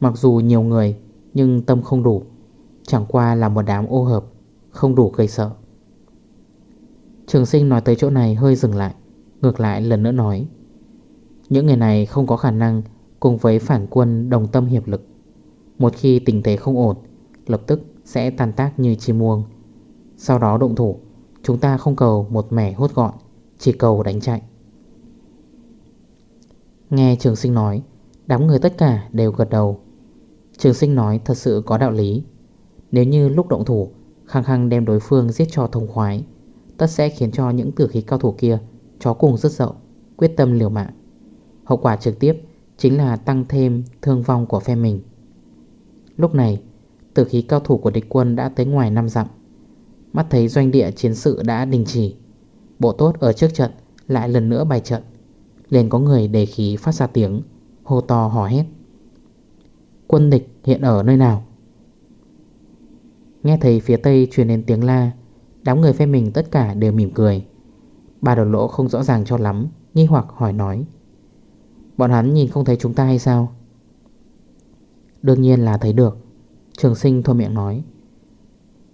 Mặc dù nhiều người, Nhưng tâm không đủ, Chẳng qua là một đám ô hợp, Không đủ gây sợ. Trường sinh nói tới chỗ này hơi dừng lại, Ngược lại lần nữa nói, Những người này không có khả năng Cùng với phản quân đồng tâm hiệp lực. Một khi tình thế không ổn, Lập tức sẽ tàn tác như chim muông. Sau đó động thủ, Chúng ta không cầu một mẻ hốt gọn, Chỉ cầu đánh chạy. Nghe trường sinh nói, Đám người tất cả đều gật đầu. Trường sinh nói thật sự có đạo lý. Nếu như lúc động thủ, Khăng khăng đem đối phương giết cho thông khoái Tất sẽ khiến cho những tử khí cao thủ kia, Chó cùng rất dậu Quyết tâm liều mạng. Hậu quả trực tiếp chính là tăng thêm thương vong của phe mình. Lúc này, Tử khí cao thủ của địch quân đã tới ngoài năm dặm. Mắt thấy doanh địa chiến sự đã đình chỉ, Bộ tốt ở trước trận Lại lần nữa bài trận. Liền có người đề khí phát ra tiếng, Hô to hò hét. Quân địch hiện ở nơi nào? Nghe thấy phía tây truyền đến tiếng la Đám người phe mình tất cả đều mỉm cười. Bà đầu lỗ không rõ ràng cho lắm, Nghi hoặc hỏi nói. Bọn hắn nhìn không thấy chúng ta hay sao? Đương nhiên là thấy được, Trường sinh thua miệng nói.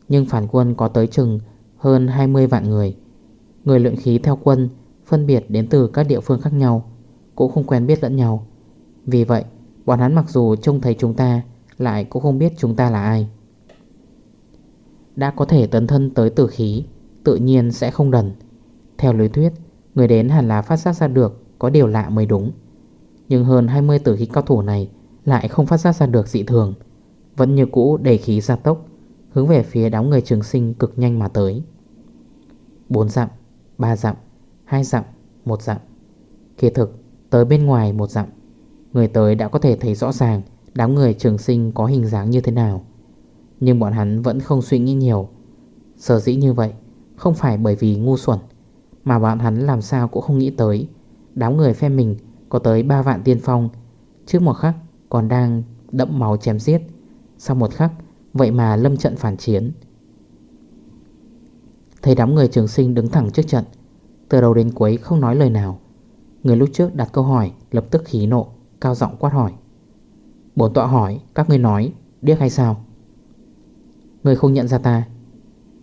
Nhưng phản quân có tới chừng Hơn 20 vạn người. Người luyện khí theo quân, Phân biệt đến từ các địa phương khác nhau, Cũng không quen biết lẫn nhau. Vì vậy, bọn hắn mặc dù trông thấy chúng ta, Lại cũng không biết chúng ta là ai. Đã có thể tấn thân tới tử khí, Tự nhiên sẽ không đần. Theo lý thuyết, Người đến hẳn là phát giác ra được Có điều lạ mới đúng. Nhưng hơn 20 tử khí cao thủ này Lại không phát giác ra được dị thường, Vẫn như cũ đầy khí gia tốc, Hướng về phía đám người trường sinh cực nhanh mà tới. 4 dặm 3 dặm 2 dặm 1 dặm. Kỳ thực, tới bên ngoài một dặm, Người tới đã có thể thấy rõ ràng Đám người trường sinh có hình dáng như thế nào. Nhưng bọn hắn vẫn không suy nghĩ nhiều. Sở dĩ như vậy, Không phải bởi vì ngu xuẩn, Mà bọn hắn làm sao cũng không nghĩ tới. Đám người phe mình có tới 3 vạn tiên phong, Trước một khắc còn đang đẫm máu chém giết, Sau một khắc Vậy mà lâm trận phản chiến. Thấy đám người trường sinh đứng thẳng trước trận, Từ đầu đến cuối không nói lời nào. Người lúc trước đặt câu hỏi, Lập tức khí nộ, Cao giọng quát hỏi. Bổn tọa hỏi, các ngươi nói, Điếc hay sao? Người không nhận ra ta.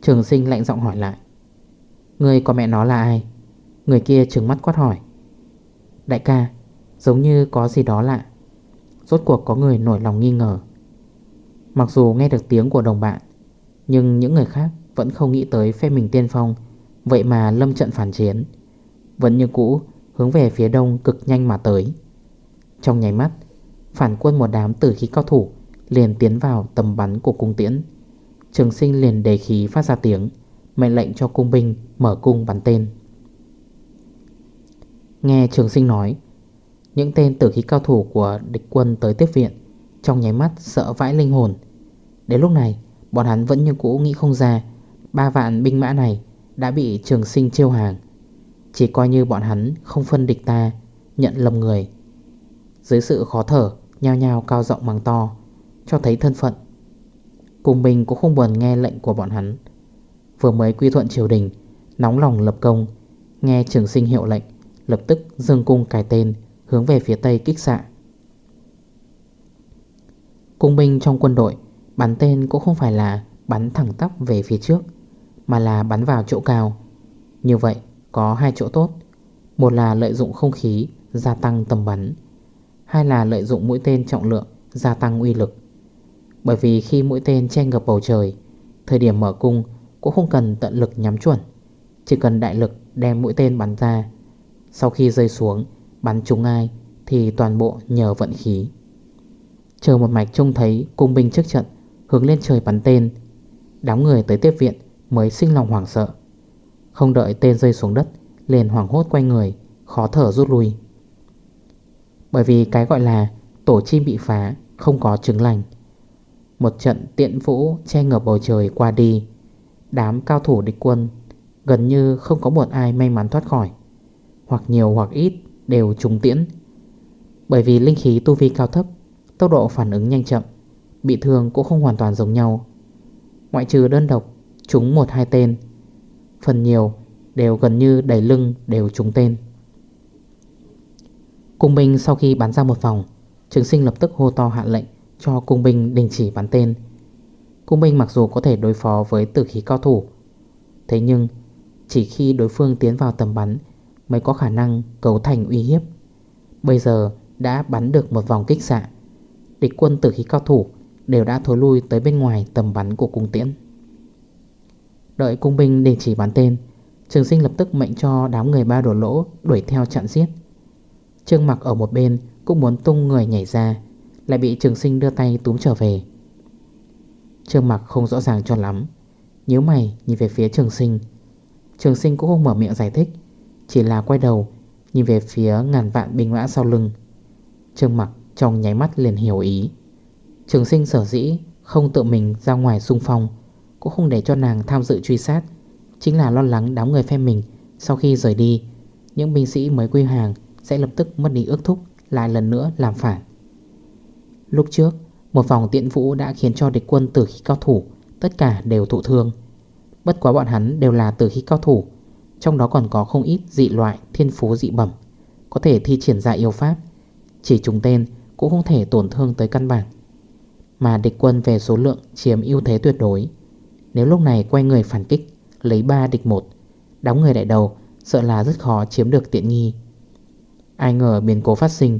Trường sinh lạnh giọng hỏi lại. Người có mẹ nó là ai? Người kia trừng mắt quát hỏi. Đại ca, Giống như có gì đó lạ. Rốt cuộc có người nổi lòng nghi ngờ. Mặc dù nghe được tiếng của đồng bạn, Nhưng những người khác vẫn không nghĩ tới phe mình tiên phong. Vậy mà lâm trận phản chiến, Vẫn như cũ hướng về phía đông cực nhanh mà tới. Trong nháy mắt, Phản quân một đám tử khí cao thủ Liền tiến vào tầm bắn của cung tiễn. Trường sinh liền đề khí phát ra tiếng, Mệnh lệnh cho cung binh mở cung bắn tên. Nghe trường sinh nói, Những tên tử khí cao thủ của địch quân tới tiếp viện, Trong nháy mắt sợ vãi linh hồn. Đến lúc này, Bọn hắn vẫn như cũ nghĩ không ra, Ba vạn binh mã này Đã bị trường sinh chiêu hàng. Chỉ coi như bọn hắn không phân địch ta, Nhận lầm người. Dưới sự khó thở, Nhao nhao cao rộng màng to, Cho thấy thân phận Cùng mình cũng không buồn nghe lệnh của bọn hắn. Vừa mới quy thuận triều đình, Nóng lòng lập công, Nghe trường sinh hiệu lệnh, Lập tức dương cung cài tên, Hướng về phía tây kích xạ. Cung binh trong quân đội, Bắn tên cũng không phải là bắn thẳng tắp về phía trước, Mà là bắn vào chỗ cao. Như vậy, có hai chỗ tốt. Một là lợi dụng không khí, Gia tăng tầm bắn. Hai là lợi dụng mũi tên trọng lượng, Gia tăng uy lực. Bởi vì khi mũi tên che ngập bầu trời, Thời điểm mở cung Cũng không cần tận lực nhắm chuẩn. Chỉ cần đại lực đem mũi tên bắn ra, Sau khi rơi xuống, Bắn trúng ai Thì toàn bộ nhờ vận khí. Chờ một mạch trông thấy cung binh trước trận Hướng lên trời bắn tên, Đám người tới tiếp viện mới sinh lòng hoảng sợ. Không đợi tên rơi xuống đất, Liền hoảng hốt quay người, Khó thở rút lui. Bởi vì cái gọi là Tổ chim bị phá không có trứng lành. Một trận tiện vũ Che ngập bầu trời qua đi. Đám cao thủ địch quân Gần như không có một ai may mắn thoát khỏi, Hoặc nhiều hoặc ít Đều trúng tiễn. Bởi vì linh khí tu vi cao thấp, Tốc độ phản ứng nhanh chậm, Bị thương cũng không hoàn toàn giống nhau. Ngoại trừ đơn độc Chúng một hai tên, Phần nhiều Đều gần như đầy lưng đều trúng tên. Cung binh sau khi bắn ra một vòng, Trường sinh lập tức hô to hạ lệnh. Cho cung binh đình chỉ bắn tên. Cung binh mặc dù có thể đối phó với tử khí cao thủ, Thế nhưng Chỉ khi đối phương tiến vào tầm bắn Mới có khả năng cấu thành uy hiếp. Bây giờ đã bắn được một vòng kích xạ, Địch quân tử khí cao thủ Đều đã thối lui tới bên ngoài tầm bắn của cung tiễn. Đợi cung binh đình chỉ bắn tên, Trường sinh lập tức mệnh cho đám người ba đổ lỗ Đuổi theo chặn giết. Trương mặc ở một bên Cũng muốn tung người nhảy ra lại bị trường sinh đưa tay túm trở về. Trương mặt không rõ ràng cho lắm. Nhớ mày nhìn về phía trường sinh. Trường sinh cũng không mở miệng giải thích, Chỉ là quay đầu Nhìn về phía ngàn vạn binh mã sau lưng. Trương mặt trong nháy mắt liền hiểu ý. Trường sinh sở dĩ Không tự mình ra ngoài xung phong, Cũng không để cho nàng tham dự truy sát, Chính là lo lắng đám người phe mình Sau khi rời đi, Những binh sĩ mới quy hàng Sẽ lập tức mất đi ước thúc, Lại lần nữa làm phản. Lúc trước, Một vòng tiện vũ đã khiến cho địch quân tử khí cao thủ, Tất cả đều thụ thương. Bất quá bọn hắn đều là tử khí cao thủ, Trong đó còn có không ít dị loại, Thiên phú dị bẩm, Có thể thi triển ra yêu pháp. Chỉ trùng tên cũng không thể tổn thương tới căn bản. Mà địch quân về số lượng chiếm ưu thế tuyệt đối. Nếu lúc này quay người phản kích, Lấy 3 địch 1 Đóng người đại đầu Sợ là rất khó chiếm được tiện nghi. Ai ngờ biến cố phát sinh,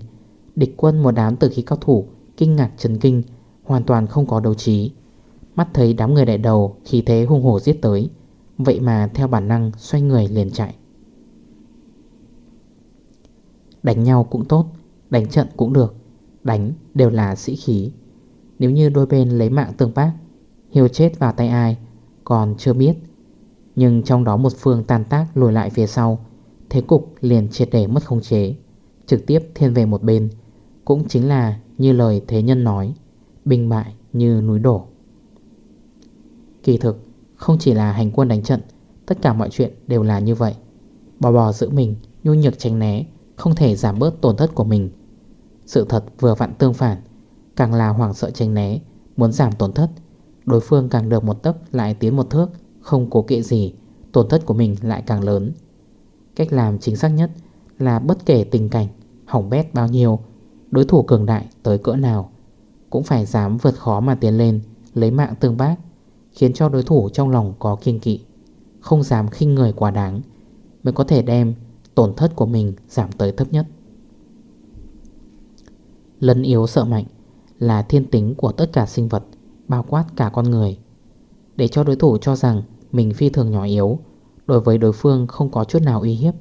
Địch quân một đám tử khí cao thủ Kinh ngạc chấn kinh, Hoàn toàn không có đầu trí. Mắt thấy đám người đại đầu Khi thế hung hổ giết tới, Vậy mà theo bản năng xoay người liền chạy. Đánh nhau cũng tốt, Đánh trận cũng được, Đánh đều là sĩ khí. Nếu như đôi bên lấy mạng tương bác, Hiêu chết vào tay ai Còn chưa biết. Nhưng trong đó một phương tàn tác lùi lại phía sau, Thế cục liền triệt để mất khống chế, Trực tiếp thiên về một bên. Cũng chính là như lời thế nhân nói Binh bại như núi đổ. Kỳ thực, Không chỉ là hành quân đánh trận, Tất cả mọi chuyện đều là như vậy. Bò bò giữ mình, Nhu nhược tránh né, Không thể giảm bớt tổn thất của mình. Sự thật vừa vặn tương phản, Càng là hoảng sợ tránh né, Muốn giảm tổn thất, Đối phương càng được một tấc lại tiến một thước, Không cố kệ gì, Tổn thất của mình lại càng lớn. Cách làm chính xác nhất là bất kể tình cảnh, Hỏng bét bao nhiêu Đối thủ cường đại tới cỡ nào Cũng phải dám vượt khó mà tiến lên, Lấy mạng tương bác, Khiến cho đối thủ trong lòng có kiên kỵ, Không dám khinh người quá đáng Mới có thể đem tổn thất của mình giảm tới thấp nhất. Lấn yếu sợ mạnh Là thiên tính của tất cả sinh vật, Bao quát cả con người. Để cho đối thủ cho rằng Mình phi thường nhỏ yếu, Đối với đối phương không có chút nào uy hiếp,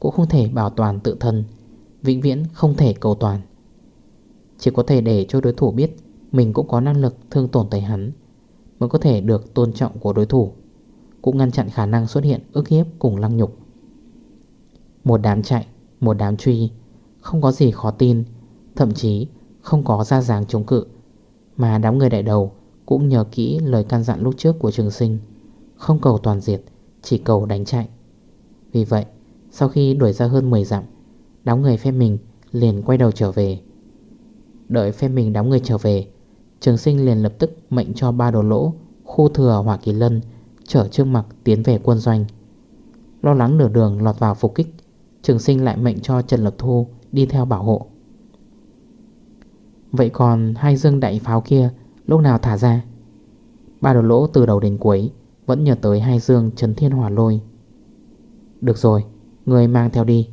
Cũng không thể bảo toàn tự thân, Vĩnh viễn không thể cầu toàn. Chỉ có thể để cho đối thủ biết Mình cũng có năng lực thương tổn tới hắn, Mới có thể được tôn trọng của đối thủ, Cũng ngăn chặn khả năng xuất hiện ức hiếp cùng lăng nhục. Một đám chạy, Một đám truy, Không có gì khó tin, Thậm chí không có ra dáng chống cự, Mà đám người đại đầu Cũng nhờ kỹ lời can dặn lúc trước của trường sinh, Không cầu toàn diệt, Chỉ cầu đánh chạy. Vì vậy, sau khi đuổi ra hơn 10 dặm, Đám người phép mình liền quay đầu trở về. Đợi phe mình đám người trở về. Trường sinh liền lập tức mệnh cho ba đồ lỗ, Khu thừa Hỏa Kỳ Lân, Chở Trương Mặc tiến về quân doanh. Lo lắng nửa đường lọt vào phục kích, Trường sinh lại mệnh cho Trần Lập Thu Đi theo bảo hộ. Vậy còn hai dương đại pháo kia Lúc nào thả ra? Ba đồ lỗ từ đầu đến cuối Vẫn nhờ tới hai dương Trấn Thiên Hỏa Lôi. Được rồi, Người mang theo đi.